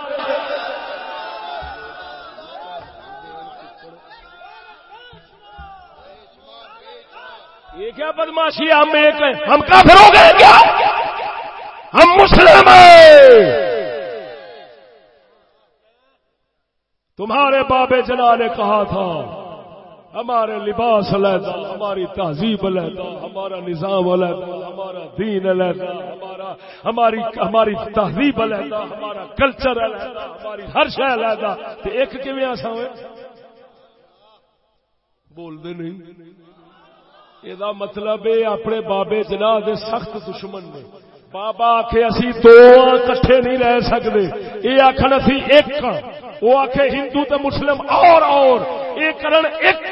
یہ کیا بدماشی ہم ایک ہیں۔ ہم کافر ہو گئے کیا؟ ہم مسلم ہیں۔ تمہارے بابے جنا نے کہا تھا، ہمارے لباس علیحدہ، ہماری تہذیب علیحدہ، ہمارا نظام علیحدہ، ہمارا دین علیحدہ، ہمارا ہماری ہماری تہذیب علیحدہ، ہمارا کلچر علیحدہ، ہماری ہر شہ علیحدہ۔ ایک کیویں ایسا ہوئے؟ بول دے نہیں۔ یہ مطلب ہے اپنے بابے جناح دے سخت دشمن نے بابا آخ اسی دو کٹھے نہیں رہ سکتے یہ آخر اسی ایک وہ آخ ہندو تو مسلم اور اور یہ کرن ایک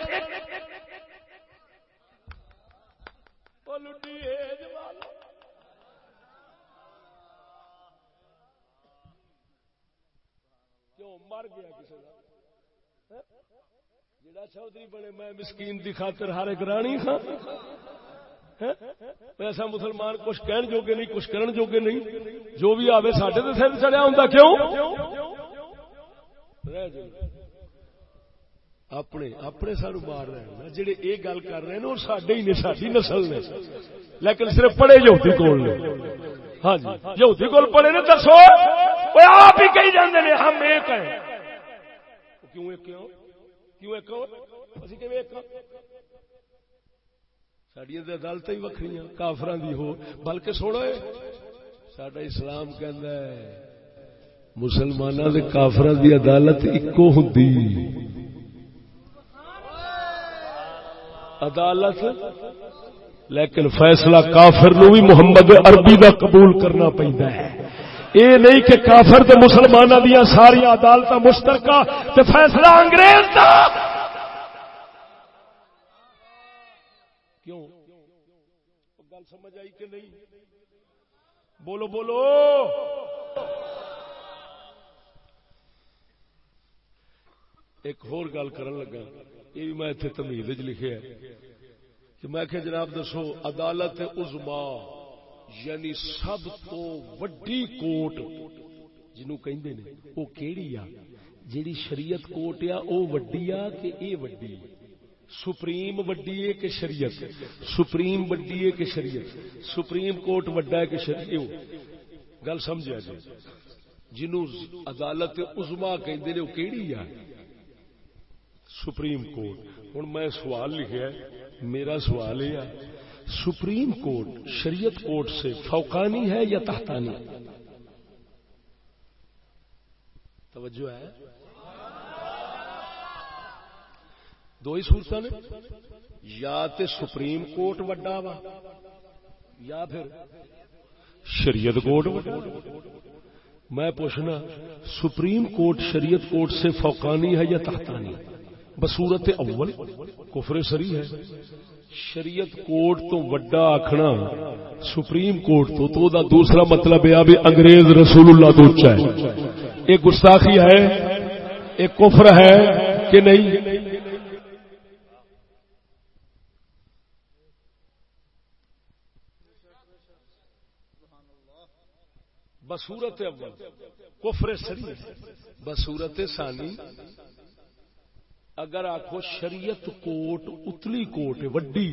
مر گیا کسی جڑا چودھری بنے، میں مسکین دی خاطر ہر ایک رانی خان۔ ایسا مسلمان کچھ کہن جوگے نہیں، کچھ کرن جوگے نہیں۔ جو بھی آوے ساڈے تے سر چڑیا ہوں کیوں؟ اپنے اپنے سانو مار رہے ہیں۔ جڑے یہ گل کر رہے ہیں اور ساڈے ہی نے ساری نسل نے۔ لیکن صرف پڑھے یہودی کول نے۔ ہاں جی یہودی کول پڑھے نے، دسو۔ آپ ہی کہی جاندے نے، ہم ایک ہیں۔ کیوں ایک کیوں کیوں ایک اسی کہ ایک ہاں؟ عدالت ہی وکری کافران دی ہو۔ بلکہ سوڑو سڈا اسلام کہ مسلمانوں کے کافر دی عدالت ایکو ہوں عدالت، لیکن فیصلہ کافر نو بھی محمد عربی دا قبول کرنا پہنتا ہے۔ اے نہیں کہ کافر تے مسلمانوں دیا ساری عدالت مشترکہ تے فیصلہ انگریز دا۔ کیوں؟ گل سمجھ آئی کہ نہیں؟ بولو بولو۔ ایک ہور گل کرن لگا۔ یہ بھی میں اتنے تمیز لکھے کہ میں کہ جناب دسو، عدالت عزما یعنی سب تو وڈی کوٹ جنوں کہندے نے، وہ کیڑی آ؟ جیڑی شریعت کوٹ آ او وڈی آ کہ اے وڈی؟ سپریم وڈی ہے کہ شریعت؟ سپریم وڈی ہے کہ شریعت؟ سپریم کورٹ وڈا ہے کہ شریعت؟ گل سمجھا جی جنوں عدالت عظما کہندے نے، وہ کیڑی آ؟ سپریم کورٹ ہوں میں سوال لکھا میرا سوال یہ ہے سپریم کورٹ، شریعت کورٹ سے فوقانی ہے یا تحتانی؟ توجہ ہے۔ دو ہی صورت نے۔ یا تے سپریم کورٹ وڈا وا، یا پھر شریعت کورٹ میں پوچھنا، سپریم کورٹ، شریعت کورٹ سے فوقانی ہے یا تحتانی؟ بصورت اول کفر سری ہے۔ شریعت کورٹ تو وڈا آخنا سپریم کورٹ تو تو دا دوسرا مطلب یہ بھی انگریز رسول اللہ تو اچا ہے۔ ایک گستاخی ہے، ایک کفر ہے کہ نہیں؟ بصورت اول، کفر سری بصورت ثانی اگر آخو شریعت کوٹ، اتلی کوٹ وڈی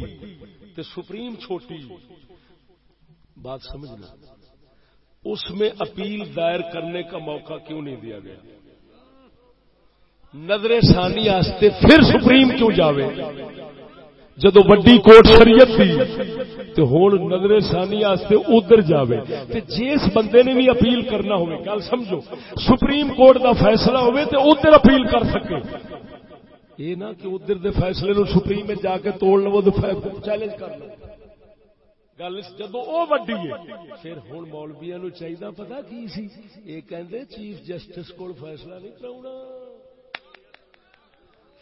تے سپریم چھوٹی۔ بات سمجھنا اس میں اپیل دائر کرنے کا موقع کیوں نہیں دیا گیا؟ نظر ثانی آستے پھر سپریم کیوں جاوے؟ جدو وڈی کوٹ شریعت تھی تو ہوں نظر ثانی واسطے ادھر جاوے۔ تے جس بندے نے بھی اپیل کرنا ہوئے، گل سمجھو، سپریم کورٹ دا فیصلہ ہوئے تے ادھر اپیل کر سکے۔ یہ نہ کہ ادھر دے فیصلے نو سپریم میں جا کے توڑ لو چیلنج کر لو۔ گل جدو وہ وڈی ہے۔ پھر ہوں مولبیا نو چاہیے پتا کی سی؟ یہ کہندے چیف جسٹس کو فیصلہ نہیں کراؤنا۔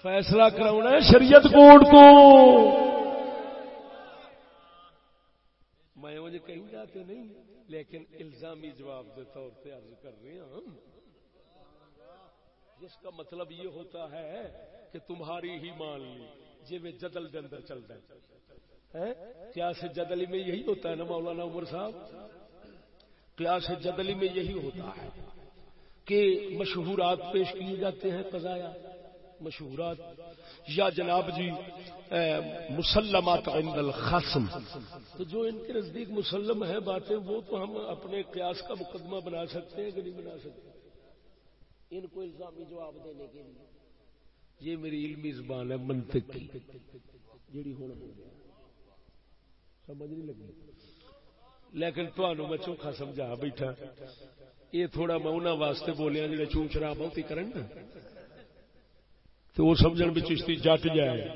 فیصلہ کراؤنا شریعت کوٹ کو۔ میں مجھے کہیں جاتے نہیں، لیکن الزامی جواب کے طور پہ عرض کر رہے ہیں جس کا مطلب یہ ہوتا ہے کہ تمہاری ہی مان لی جی میں جدل کے اندر چلتا ہے کیا سے جدلی میں یہی ہوتا ہے نا مولانا عمر صاحب؟ کیا سے جدلی میں یہی ہوتا ہے کہ مشہورات پیش کیے جاتے ہیں قضایا۔ مشہورات، یا جناب جی مسلمات عند الخصم۔ تو جو ان کے نزدیک مسلم ہے باتیں، وہ تو ہم اپنے قیاس کا مقدمہ بنا سکتے ہیں کہ نہیں بنا سکتے؟ ان کو الزامی جواب دینے کے لیے۔ یہ میری علمی زبان ہے منطق کی جیڑی ہونا ہو گیا۔ سمجھ نہیں لگی۔ لیکن تمہوں میں چوکھا سمجھا بیٹھا۔ یہ تھوڑا میں انہوں واسطے بولیا جڑے چون شراب بہت ہی کرن تو وہ سمجھ بھی چشتی جٹ جائے۔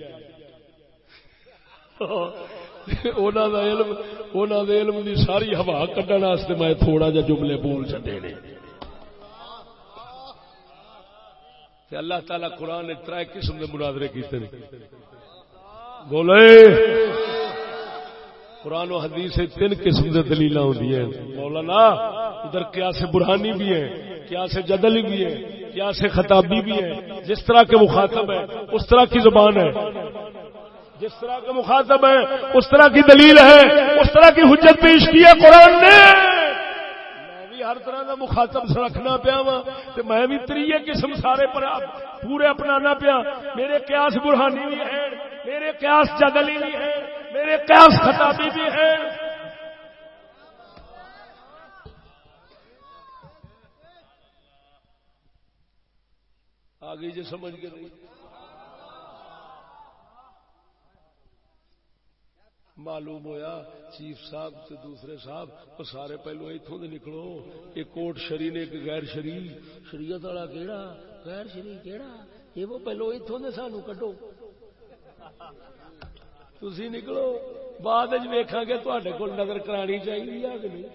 علم دی ساری ہوا کھڈن میں تھوڑا جا جملے بول چلے نے اللہ تعالی قرآن نے تر قسم کے مناظرے کیتے بولے۔ قرآن و حدیث تین قسم کے دلیل ہوتی ہیں۔ مولانا، ادھر کیا سے برہانی بھی ہے کیا سے جدلی بھی ہے کیا سے خطابی بھی ہے جس طرح کے مخاطب ہے اس طرح کی زبان ہے۔ جس طرح کے مخاطب ہے اس طرح کی دلیل ہے۔ اس طرح کی حجت پیش کی ہے قرآن نے۔ ہر طرح کا مخاطب رکھنا پیا وا میں بھی تری قسم سارے پر پورے اپنانا پیا۔ میرے قیاس برہانی بھی ہے میرے قیاس جدلی بھی ہے میرے قیاس خطابی بھی ہے آگے جو سمجھ کے نہیں معلوم ہویا چیف صاحب تے دوسرے صاحب وہ سارے پہلو اتوں دے نکلو۔ ایک کوٹ شری نے، ایک غیر شری۔ شریعت والا کیڑا؟ غیر شری کیڑا؟ یہ وہ پہلو اتوں دے سانو کٹو تھی نکلو۔ بعد ویکھا گے تے کو نظر کرانی چاہیے یا کہ نہیں؟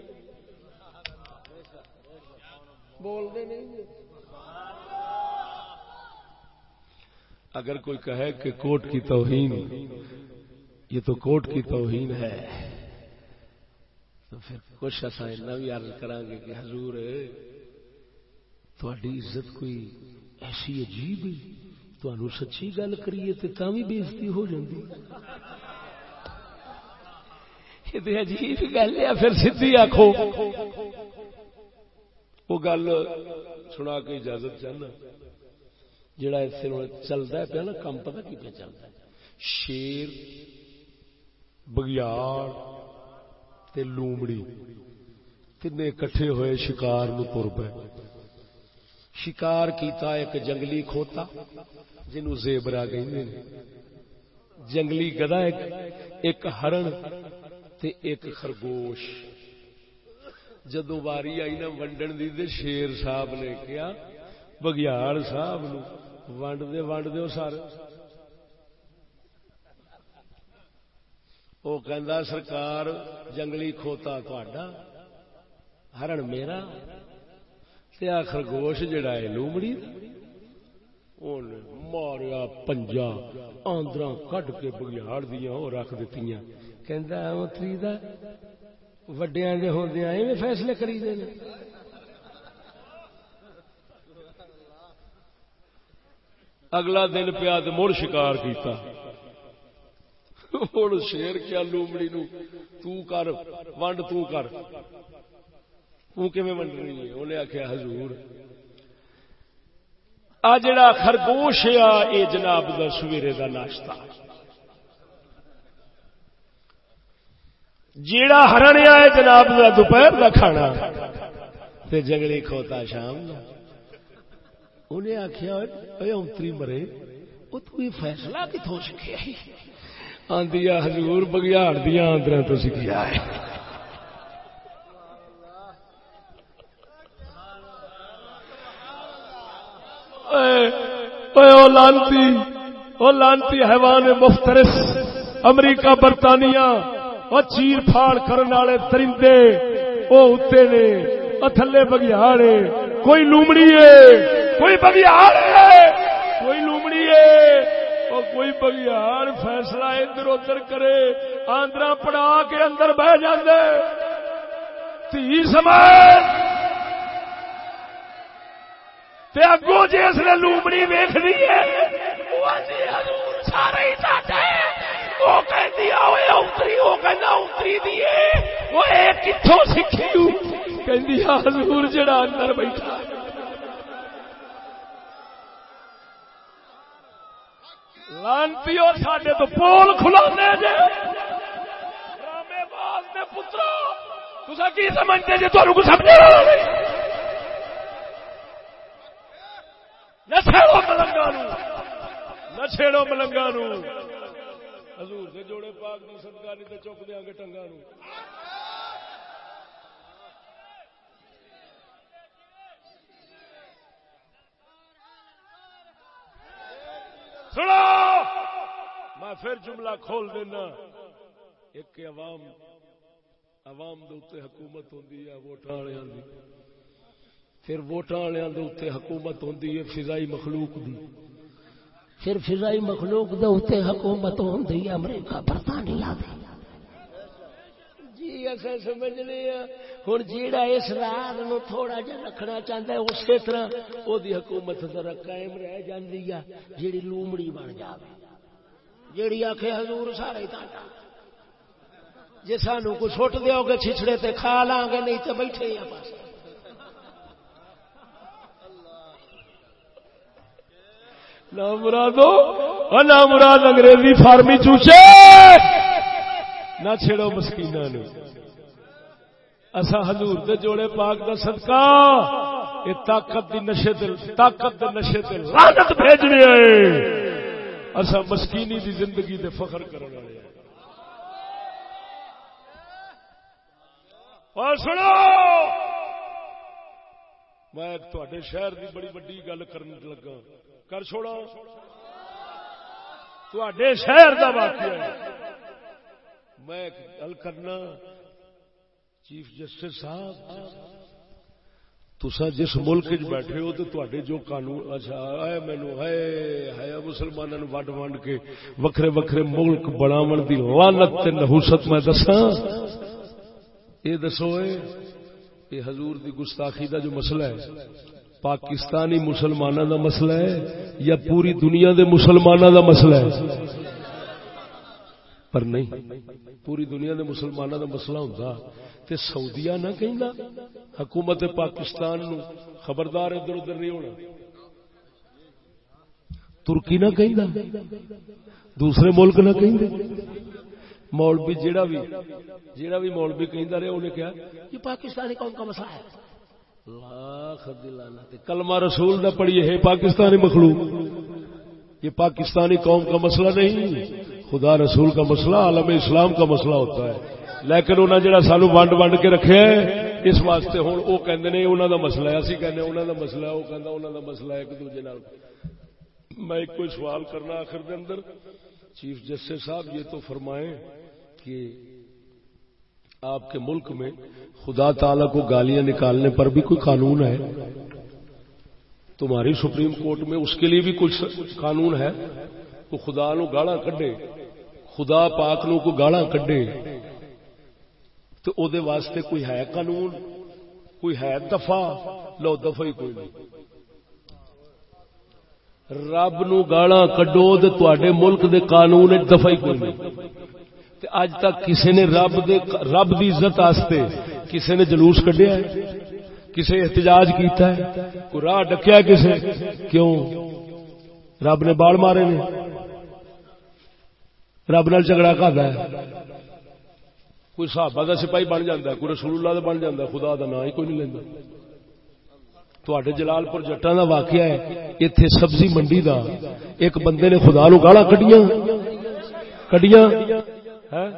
بولتے نہیں جی۔ اگر کوئی کہے کہ کوٹ کی توہین یہ تو کوٹ کی توہین ہے۔ تو پھر کچھ ایسا بھی عرض کریں گے کہ حضور تھوڑی عزت کوئی ایسی عجیب تمہوں سچی گل کریے تو بھی بےزتی ہو جاتی یہ عجیب گل ہے، پھر سی آخو وہ گل سنا کے اجازت چاہنا۔ جڑا چلتا پیا نا، کم پتا کی پہ چلتا شیر بگیاڑ تے لومڑی تین کٹھے ہوئے شکار نو تر پے۔ شکار کیتا ایک جنگلی کھوتا جنو زیبرا کہ جنگلی گدا ایک ایک ہرن تے ایک خرگوش۔ جدو واری آئی نا ونڈن دی شیر صاحب نے کیا بگیاڑ صاحب نو، ونڈ دے ونڈ دے سارے۔ وہ کہندا، سرکار، جنگلی کھوتا تھوڑا ہرن میرا خرگوش جڑا ہے لومڑی ماریا پنجا آندرا کڈ کے بگیاڑ دیا وہ رکھ دیتی کہ ہاں وڈیا کے ہوندیا فیصلے کری دے اگلا دن پیا مڑ شکار کیتا۔ مڑ شیر کیا لومڑی نو تو کر ونڈ تو کر ونڈ رہی ہے انہیں آخیا حضور آ جڑا خرگوش آ یہ جناب دا سویرے دا ناشتہ جیڑا ہرن آ جناب دا دوپہر دا کھانا تے جگڑی کھوتا شام انہیں آخیا اتری مرے وہ تو فیصلہ کتوں سیکھے آدھی ہزور بگیاڑ دیا آندر تو کیا ہے لانتی وہ لانتی حیوان مفترس امریکہ برطانیہ وہ چیر پھاڑ کرنے والے ترندے وہ اتنے نے تھلے بگیاڑے۔ کوئی لومڑی ہے کوئی بگیاڑ ہے کوئی لومڑی کوئی بگیار فیصلہ ادھر ادھر کرے آندرا پڑا کے اندر بہ جاندے۔ تھی سماج۔ تے جی اس نے لومڑی ویخنی ہے سارے کتوں سیکھی حضور جڑا اندر بیٹھا لانتی سڈے تو پول کھلا پترا تصا کی سمجھتے جی تمہیں کو سمجھا نہ چھیڑو ملنگا نو نہ چھیڑو ملنگا نو حضور دے جوڑے پاک دی صدقہ نہیں تے چک دیاں گے ٹنگا نو سنو! میں پھر جملہ کھول دینا۔ ایک عوام عوام دے حکومت ہوندی ہے، ووٹاں والےاں دی۔ پھر ووٹاں والےاں دے حکومت ہوندی ہے، فضائی مخلوق دی۔ پھر فضائی مخلوق دے اتنے حکومت ہوندی ہے، امریکہ برطانیہ دی جی اصل سمجھنے ہوں جیڑا اس رات نو تھوڑا جا رکھنا چاہتا ہے، اسی طرح وہ حکومت ذرا قائم رہ جاندی ہے جیڑی لومڑی بن جائے جیڑی آخ حضور سارے تاٹا۔ جی سانو کو سٹ دیو گے چھچڑے تے کھا لاں گے، نہیں تو بیٹھے ہی پاس نہ مرادو ہاں نہ مراد انگریزی فارمی چوچے۔ نہ چھڑو مسکینہ نو۔ اسا حضور دے جوڑے پاک دا صدقہ یہ طاقت دی نشے دل طاقت دے نشے دل لعنت بھیجنے آئے اسا مسکینی دی زندگی دے فخر کرنے والے اور سنو، میں ایک تواڈے شہر دی بڑی بڑی گل کرنے لگا۔ کر چھوڑا تواڈے شہر دا واقعہ ہے۔ میں گل کرنا چیف جسٹس صاحب تسا جس ملک بیٹھے ہو تو تے جو قانون اچھا مینو ہے ہے مسلمانوں وڈ ونڈ کے وکھرے وکھرے ملک بناو دی لانت نحوست میں دسا یہ دسو یہ حضور دی گستاخی دا جو مسئلہ ہے، پاکستانی مسلمانوں دا مسئلہ ہے یا پوری دنیا دے مسلمانوں دا مسئلہ ہے؟ پر نہیں. پوری دنیا دے مسلمانوں دا مسئلہ ہوتا تے سعودیہ نہ کہنا حکومت پاکستان نو خبردار ادھر ادھر نہیں ہونا۔ ترکی نہ کہنا دوسرے ملک نہ کہیں مولوی جیڑا بھی جیڑا بھی مولوی کہندا رہے انہیں کہا، یہ پاکستانی قوم کا مسئلہ ہے۔ لاکھ دلانا کلمہ رسول نہ پڑھیے ہے پاکستانی مخلوق۔ یہ پاکستانی قوم کا مسئلہ نہیں۔ خدا رسول کا مسئلہ، عالم اسلام کا مسئلہ ہوتا ہے۔ لیکن انہیں جڑا سانو ونڈ ونڈ کے رکھے اس واسطے ہوں وہ کہ انہوں کا مسئلہ ہے۔ اسی کہنے انہوں کا مسئلہ ہے وہ کہنا انہوں کا مسئلہ ہے ایک دوجے میں ایک کوئی سوال کرنا آخر دے اندر۔ چیف جسٹس صاحب، یہ تو فرمائیں کہ آپ کے ملک میں خدا تعالی کو گالیاں نکالنے پر بھی کوئی قانون ہے؟ تمہاری سپریم کورٹ میں اس کے لیے بھی کچھ قانون ہے؟ تو خدا نو گالا کڈے۔ خدا پاک نو کو گالا کڈے تو او دے واسطے کوئی ہے قانون، کوئی ہے دفاع لو دفاع ہی کوئی نہیں۔ رب نو گالا کڈو تے تواڈے ملک دے قانون وچ دفاع ہی کوئی نہیں۔ تے اج تک کسی نے رب دے، رب دی عزت آستے کسی نے جلوس کڈیا ہے؟ کسی احتجاج کیتا ہے؟ کوئی راہ ڈکیا کسی کیوں؟ رب نے بال مارے نے۔ رب نال جھگڑا کرتا ہے۔ کوئی صحابہ کا سپاہی بن جاتا ہے، کوئی رسول اللہ کا بن جاتا ہے، خدا کا نام ہی کوئی نہیں لینا۔ تے جلال پور جٹان کا واقعہ ہے اتنے سبزی منڈی دا۔ ایک بندے نے خدا نو گالا کڈیاں۔ کڈیاں۔ ہاں؟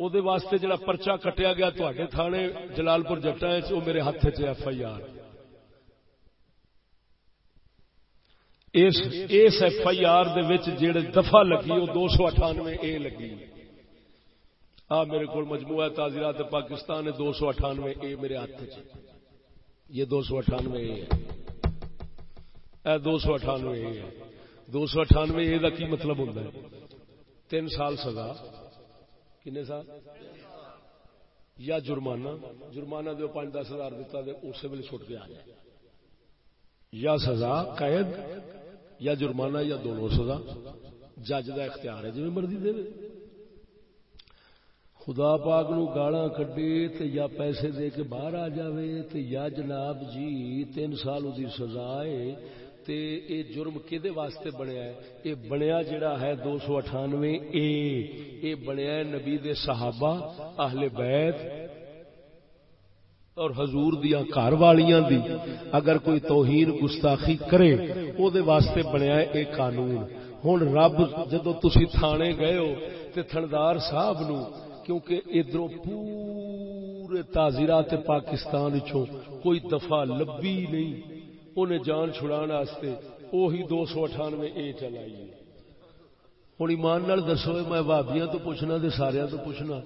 واسطے جڑا پرچا کٹیا گیا تھانے جلال پور جٹا میرے ہاتھ چ ایف آئی آر۔ اس ایف آئی آر جڑے دفعہ لگی وہ دو سو اٹھانوے اے لگی۔ آ میرے کو مجموعہ تعزیرات پاکستان ہے، دو سو اٹھانوے اے میرے ہاتھ چ یہ دو سو اٹھانوے اے ہے۔ اے دو سو اٹھانوے اے ہے۔ دو سو اٹھانوے اے کا کی مطلب ہوتا ہے؟ تین سال سزا۔ کنے سال؟ یا جرمانہ؟ جرمانہ دو پانچ دس ہزار دیتا دے، اسی ویلے چھٹ کے آ جائے۔ یا سزا، قید؟ یا جرمانہ یا دونوں سزا، جج کا اختیار ہے جی مرضی دے خدا پاک نو گالا کڈے تے یا پیسے دے کے باہر آ جاوے تے یا جناب جی تین سال دی سزا ہے۔ تے اے جرم کدے واسطے بنیا ہے؟ اے بنیا جڑا ہے دو سو اٹھانوے اے اے بنیا ہے نبی دے صحابہ اہل بیت۔ اور حضور دیا گھر والیاں دی اگر کوئی توہین گستاخی کرے او دے واسطے بنیا ہے اے قانون۔ ہن رب جدو تسی تھانے گئے ہو تے تھندار صاحب نو، کیونکہ ادھروں پورے تازیرات پاکستان چوں کوئی دفعہ لبی نہیں، انہیں جان چھڑان واسطے وہی دو سو اٹھانوے اے چلائی ہوں ایمان نال دسو، میں بابیاں تو پوچھنا دے سارا تو پوچھنا،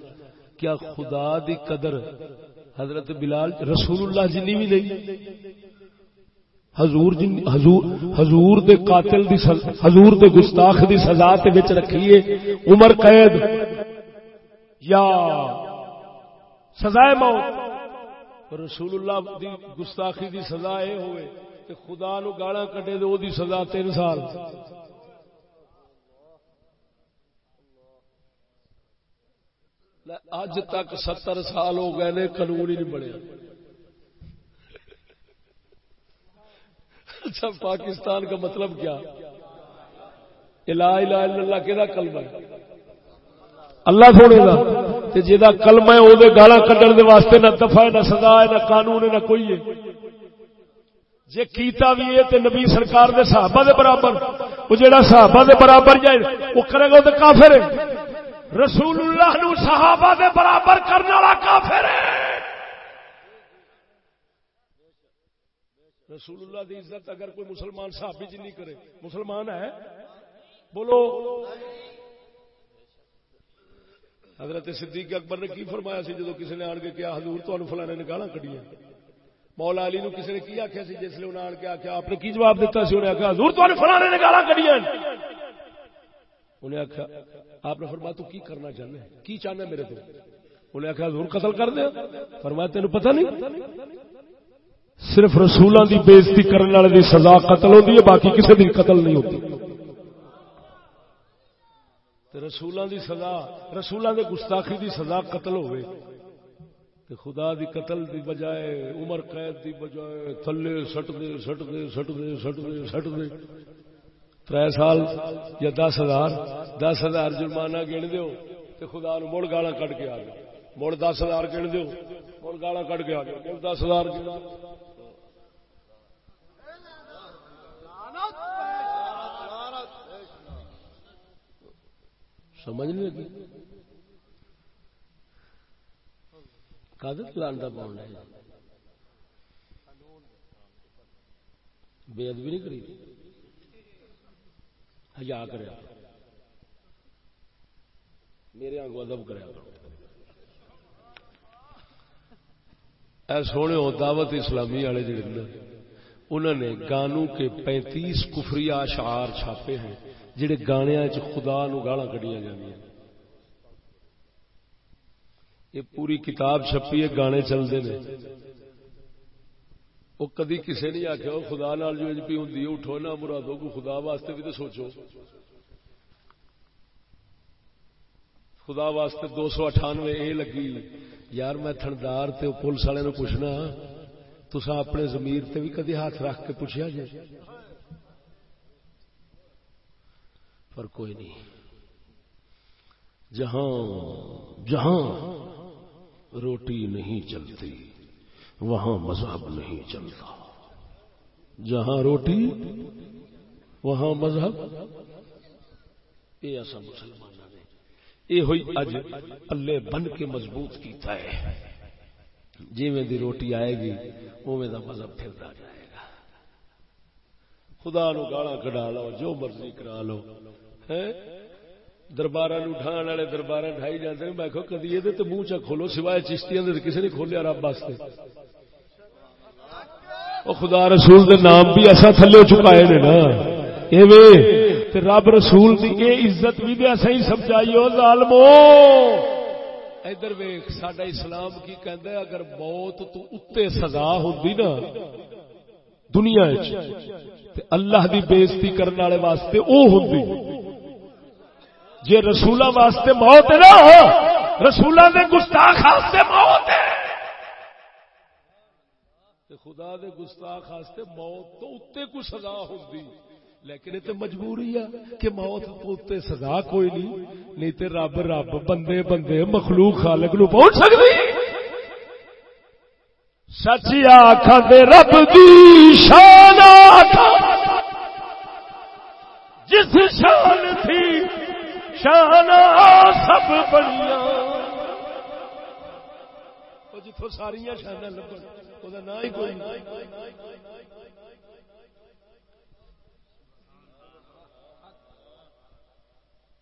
کیا خدا دی قدر حضرت بلال رسول اللہ جنی بھی نہیں، حضور جن، حضور حضور دے قاتل دی حضور دے گستاخ دی سزا تے وچ رکھیے، عمر قید، یا سزائے موت رسول اللہ دی گستاخی دی سزا اے ہوئے، تے خدا نو گالا کٹے دے او دی سزا تین سال۔ اج تک ستر سال ہو گئے نے، قانون ہی نہیں بنیا اچھا پاکستان کا مطلب کیا؟ الہ الہ الا اللہ کہ کلمہ ہے؟ اللہ سونے کا جا کلمہ ہے وہ گالا کٹن دے واسطے نہ دفاع نہ سزا ہے، نہ قانون ہے، نہ کوئی ہے۔ جے کیتا بھی ہے، تے نبی سرکار دے صحابہ دے برابر وہ جیڑا صحابہ دے برابر جائے وہ کرے گا تے کافر ہے۔ رسول اللہ نو صحابہ دے برابر کرنے والا کافر ہے۔ رسول اللہ دی عزت اگر کوئی مسلمان صحابی جی نہیں کرے، مسلمان ہے؟ بولو۔ حضرت صدیق اکبر نے کی فرمایا سی؟ جدو کسی نے آن کے کیا حضور تو فلانے نے گالا کٹیاں مولا علی نو کسی نے کی آخیا سی؟ جس لیے آن کے آخیا آپ نے کی جواب دیتا سی؟ انہیں آخیا حضور تو فلانے نے گالا کٹیاں انہیں آخیا آپ نے فرمایا، تو کی کرنا چاہنا ہے کی چاہنا میرے تو؟ انہیں آخیا حضور قتل کر دیا فرمایا، تینوں پتہ نہیں؟ صرف رسولوں دی بےزتی کرنے والے دی سزا قتل ہوتی ہے، باقی کسی دی قتل نہیں ہوتی رسولوں دی سزا رسولوں دے گستاخی دی سزا قتل ہوئے۔ تے خدا دی قتل دی بجائے، عمر قید دی بجائے، تھلے سٹ دے سٹ دے سٹ دے سٹ دے سٹ دے تر سال یا دس ہزار دس ہزار جرمانہ گن دیو تے خدا نو مڑ گالا کٹ کے آ گیا مڑ دس ہزار گن دیو، مڑ گالا کٹ کے آ گیا مڑ دس ہزار سمجھ نہیں لگی؟ کدت لانتا پاؤنڈ ہے بے ادبی نہیں کری؟ ہزا کر میرے آگوں ادب کریا سونے ہو دعوت اسلامی والے جڑے انہوں نے گانوں کے پینتیس کفری اشعار چھاپے ہیں، جڑے گانے خدا نو گالا کٹیا جی یہ پوری کتاب چھپی ہے، گانے چلتے ہیں وہ کدی کسی نہیں آخیا وہ خدا نال جو پی ہوں اٹھو نہ مرادو کو خدا واسطے بھی تو سوچو۔ خدا واسطے دو سو اٹھانوے اے لگی، یار میں تھندار تے پولیس والے نو پوچھنا تسا اپنے زمیر تے بھی کدی ہاتھ رکھ کے پوچھا جائے پر کوئی نہیں۔ جہاں جہاں روٹی نہیں چلتی۔ وہاں مذہب نہیں چلتا۔ جہاں روٹی، وہاں مذہب۔ یہ ایسا مسلمان نے یہ ہوئی اج پلے بن کے مضبوط کیتا ہے۔ جی میں دی روٹی آئے گی اوے دا مذہب پھردا جائے گا۔ خدا نو گالا کڈا لو، جو مرضی کرا لو۔ دربار ڈھان والے دربار ڈھائی جاتے میں کدی یہ منہ چ کھولو، سوائے چشتیاں کسی نے کھولیا رب واسطے۔ وہ خدا رسول دے نام بھی ایسا تھلے چکائے نے نا۔ تے رب رسول دی اے عزت بھی ایسا ہی سمجھائیو ظالمو۔ ادھر ویخ سڈا اسلام کی کہندا ہے، اگر موت تو اتے سزا ہوندی نا دنیا تے اللہ دی بےزتی کرنے والے واسطے او ہوندی۔ جے رسولاں واسطے موت نہ ہو، رسولاں دے گستاخ واسطے موت ہے خدا دے گستاخ واسطے موت تو اتے کو سزا ہوندی۔ لیکن یہ تو مجبوری ہے کہ موت تو سزا کوئی نہیں نہیں تو رب رب بندے بندے مخلوق خالق نو پہنچ سکتی سچی آخ رب دی شان جس شان تھی شان سب بڑیا جتوں ساریا شانہ لبن وہ نہ ہی کوئی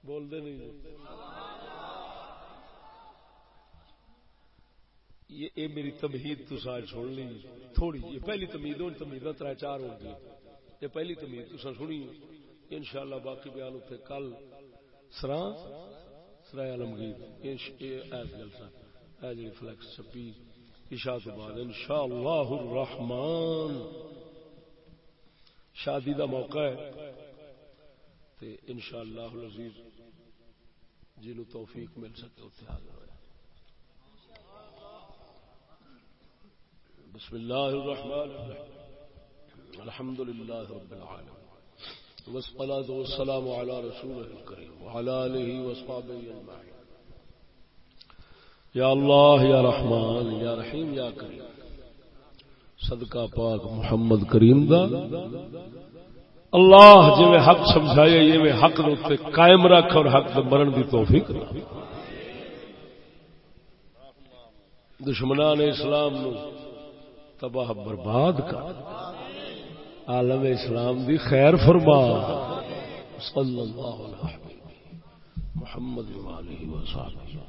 بول دے نہیں یہ میری تمہید تو سال چھوڑ لی تھوڑی یہ پہلی تمہید ہو تمہید تر چار ہو گئی یہ پہلی تمہید تو سنی انشاءاللہ باقی بیان اتنے کل سرا سرائے عالمگیر جلسہ اے جی فلیکس چھپی عشاء تو بعد، انشاءاللہ الرحمن۔ شادی دا موقع ہے، تے انشاءاللہ العزیز جنو توفیق مل سکے اتنے حاضر ہوا بسم الله الرحمن الرحيم الحمد لله رب العالمين والصلاة والسلام على رسوله الكريم وعلى آله وصحبه أجمعين يا الله يا رحمن يا رحيم يا كريم صدقہ پاک محمد کریم دا. اللہ جی میں حق سمجھائے یہ میں حق روتے قائم رکھ اور حق مرن دی توفیق دشمنان اسلام نو تباہ برباد کر. عالم اسلام دی خیر فرما. صلی اللہ علیہ محمد وسلم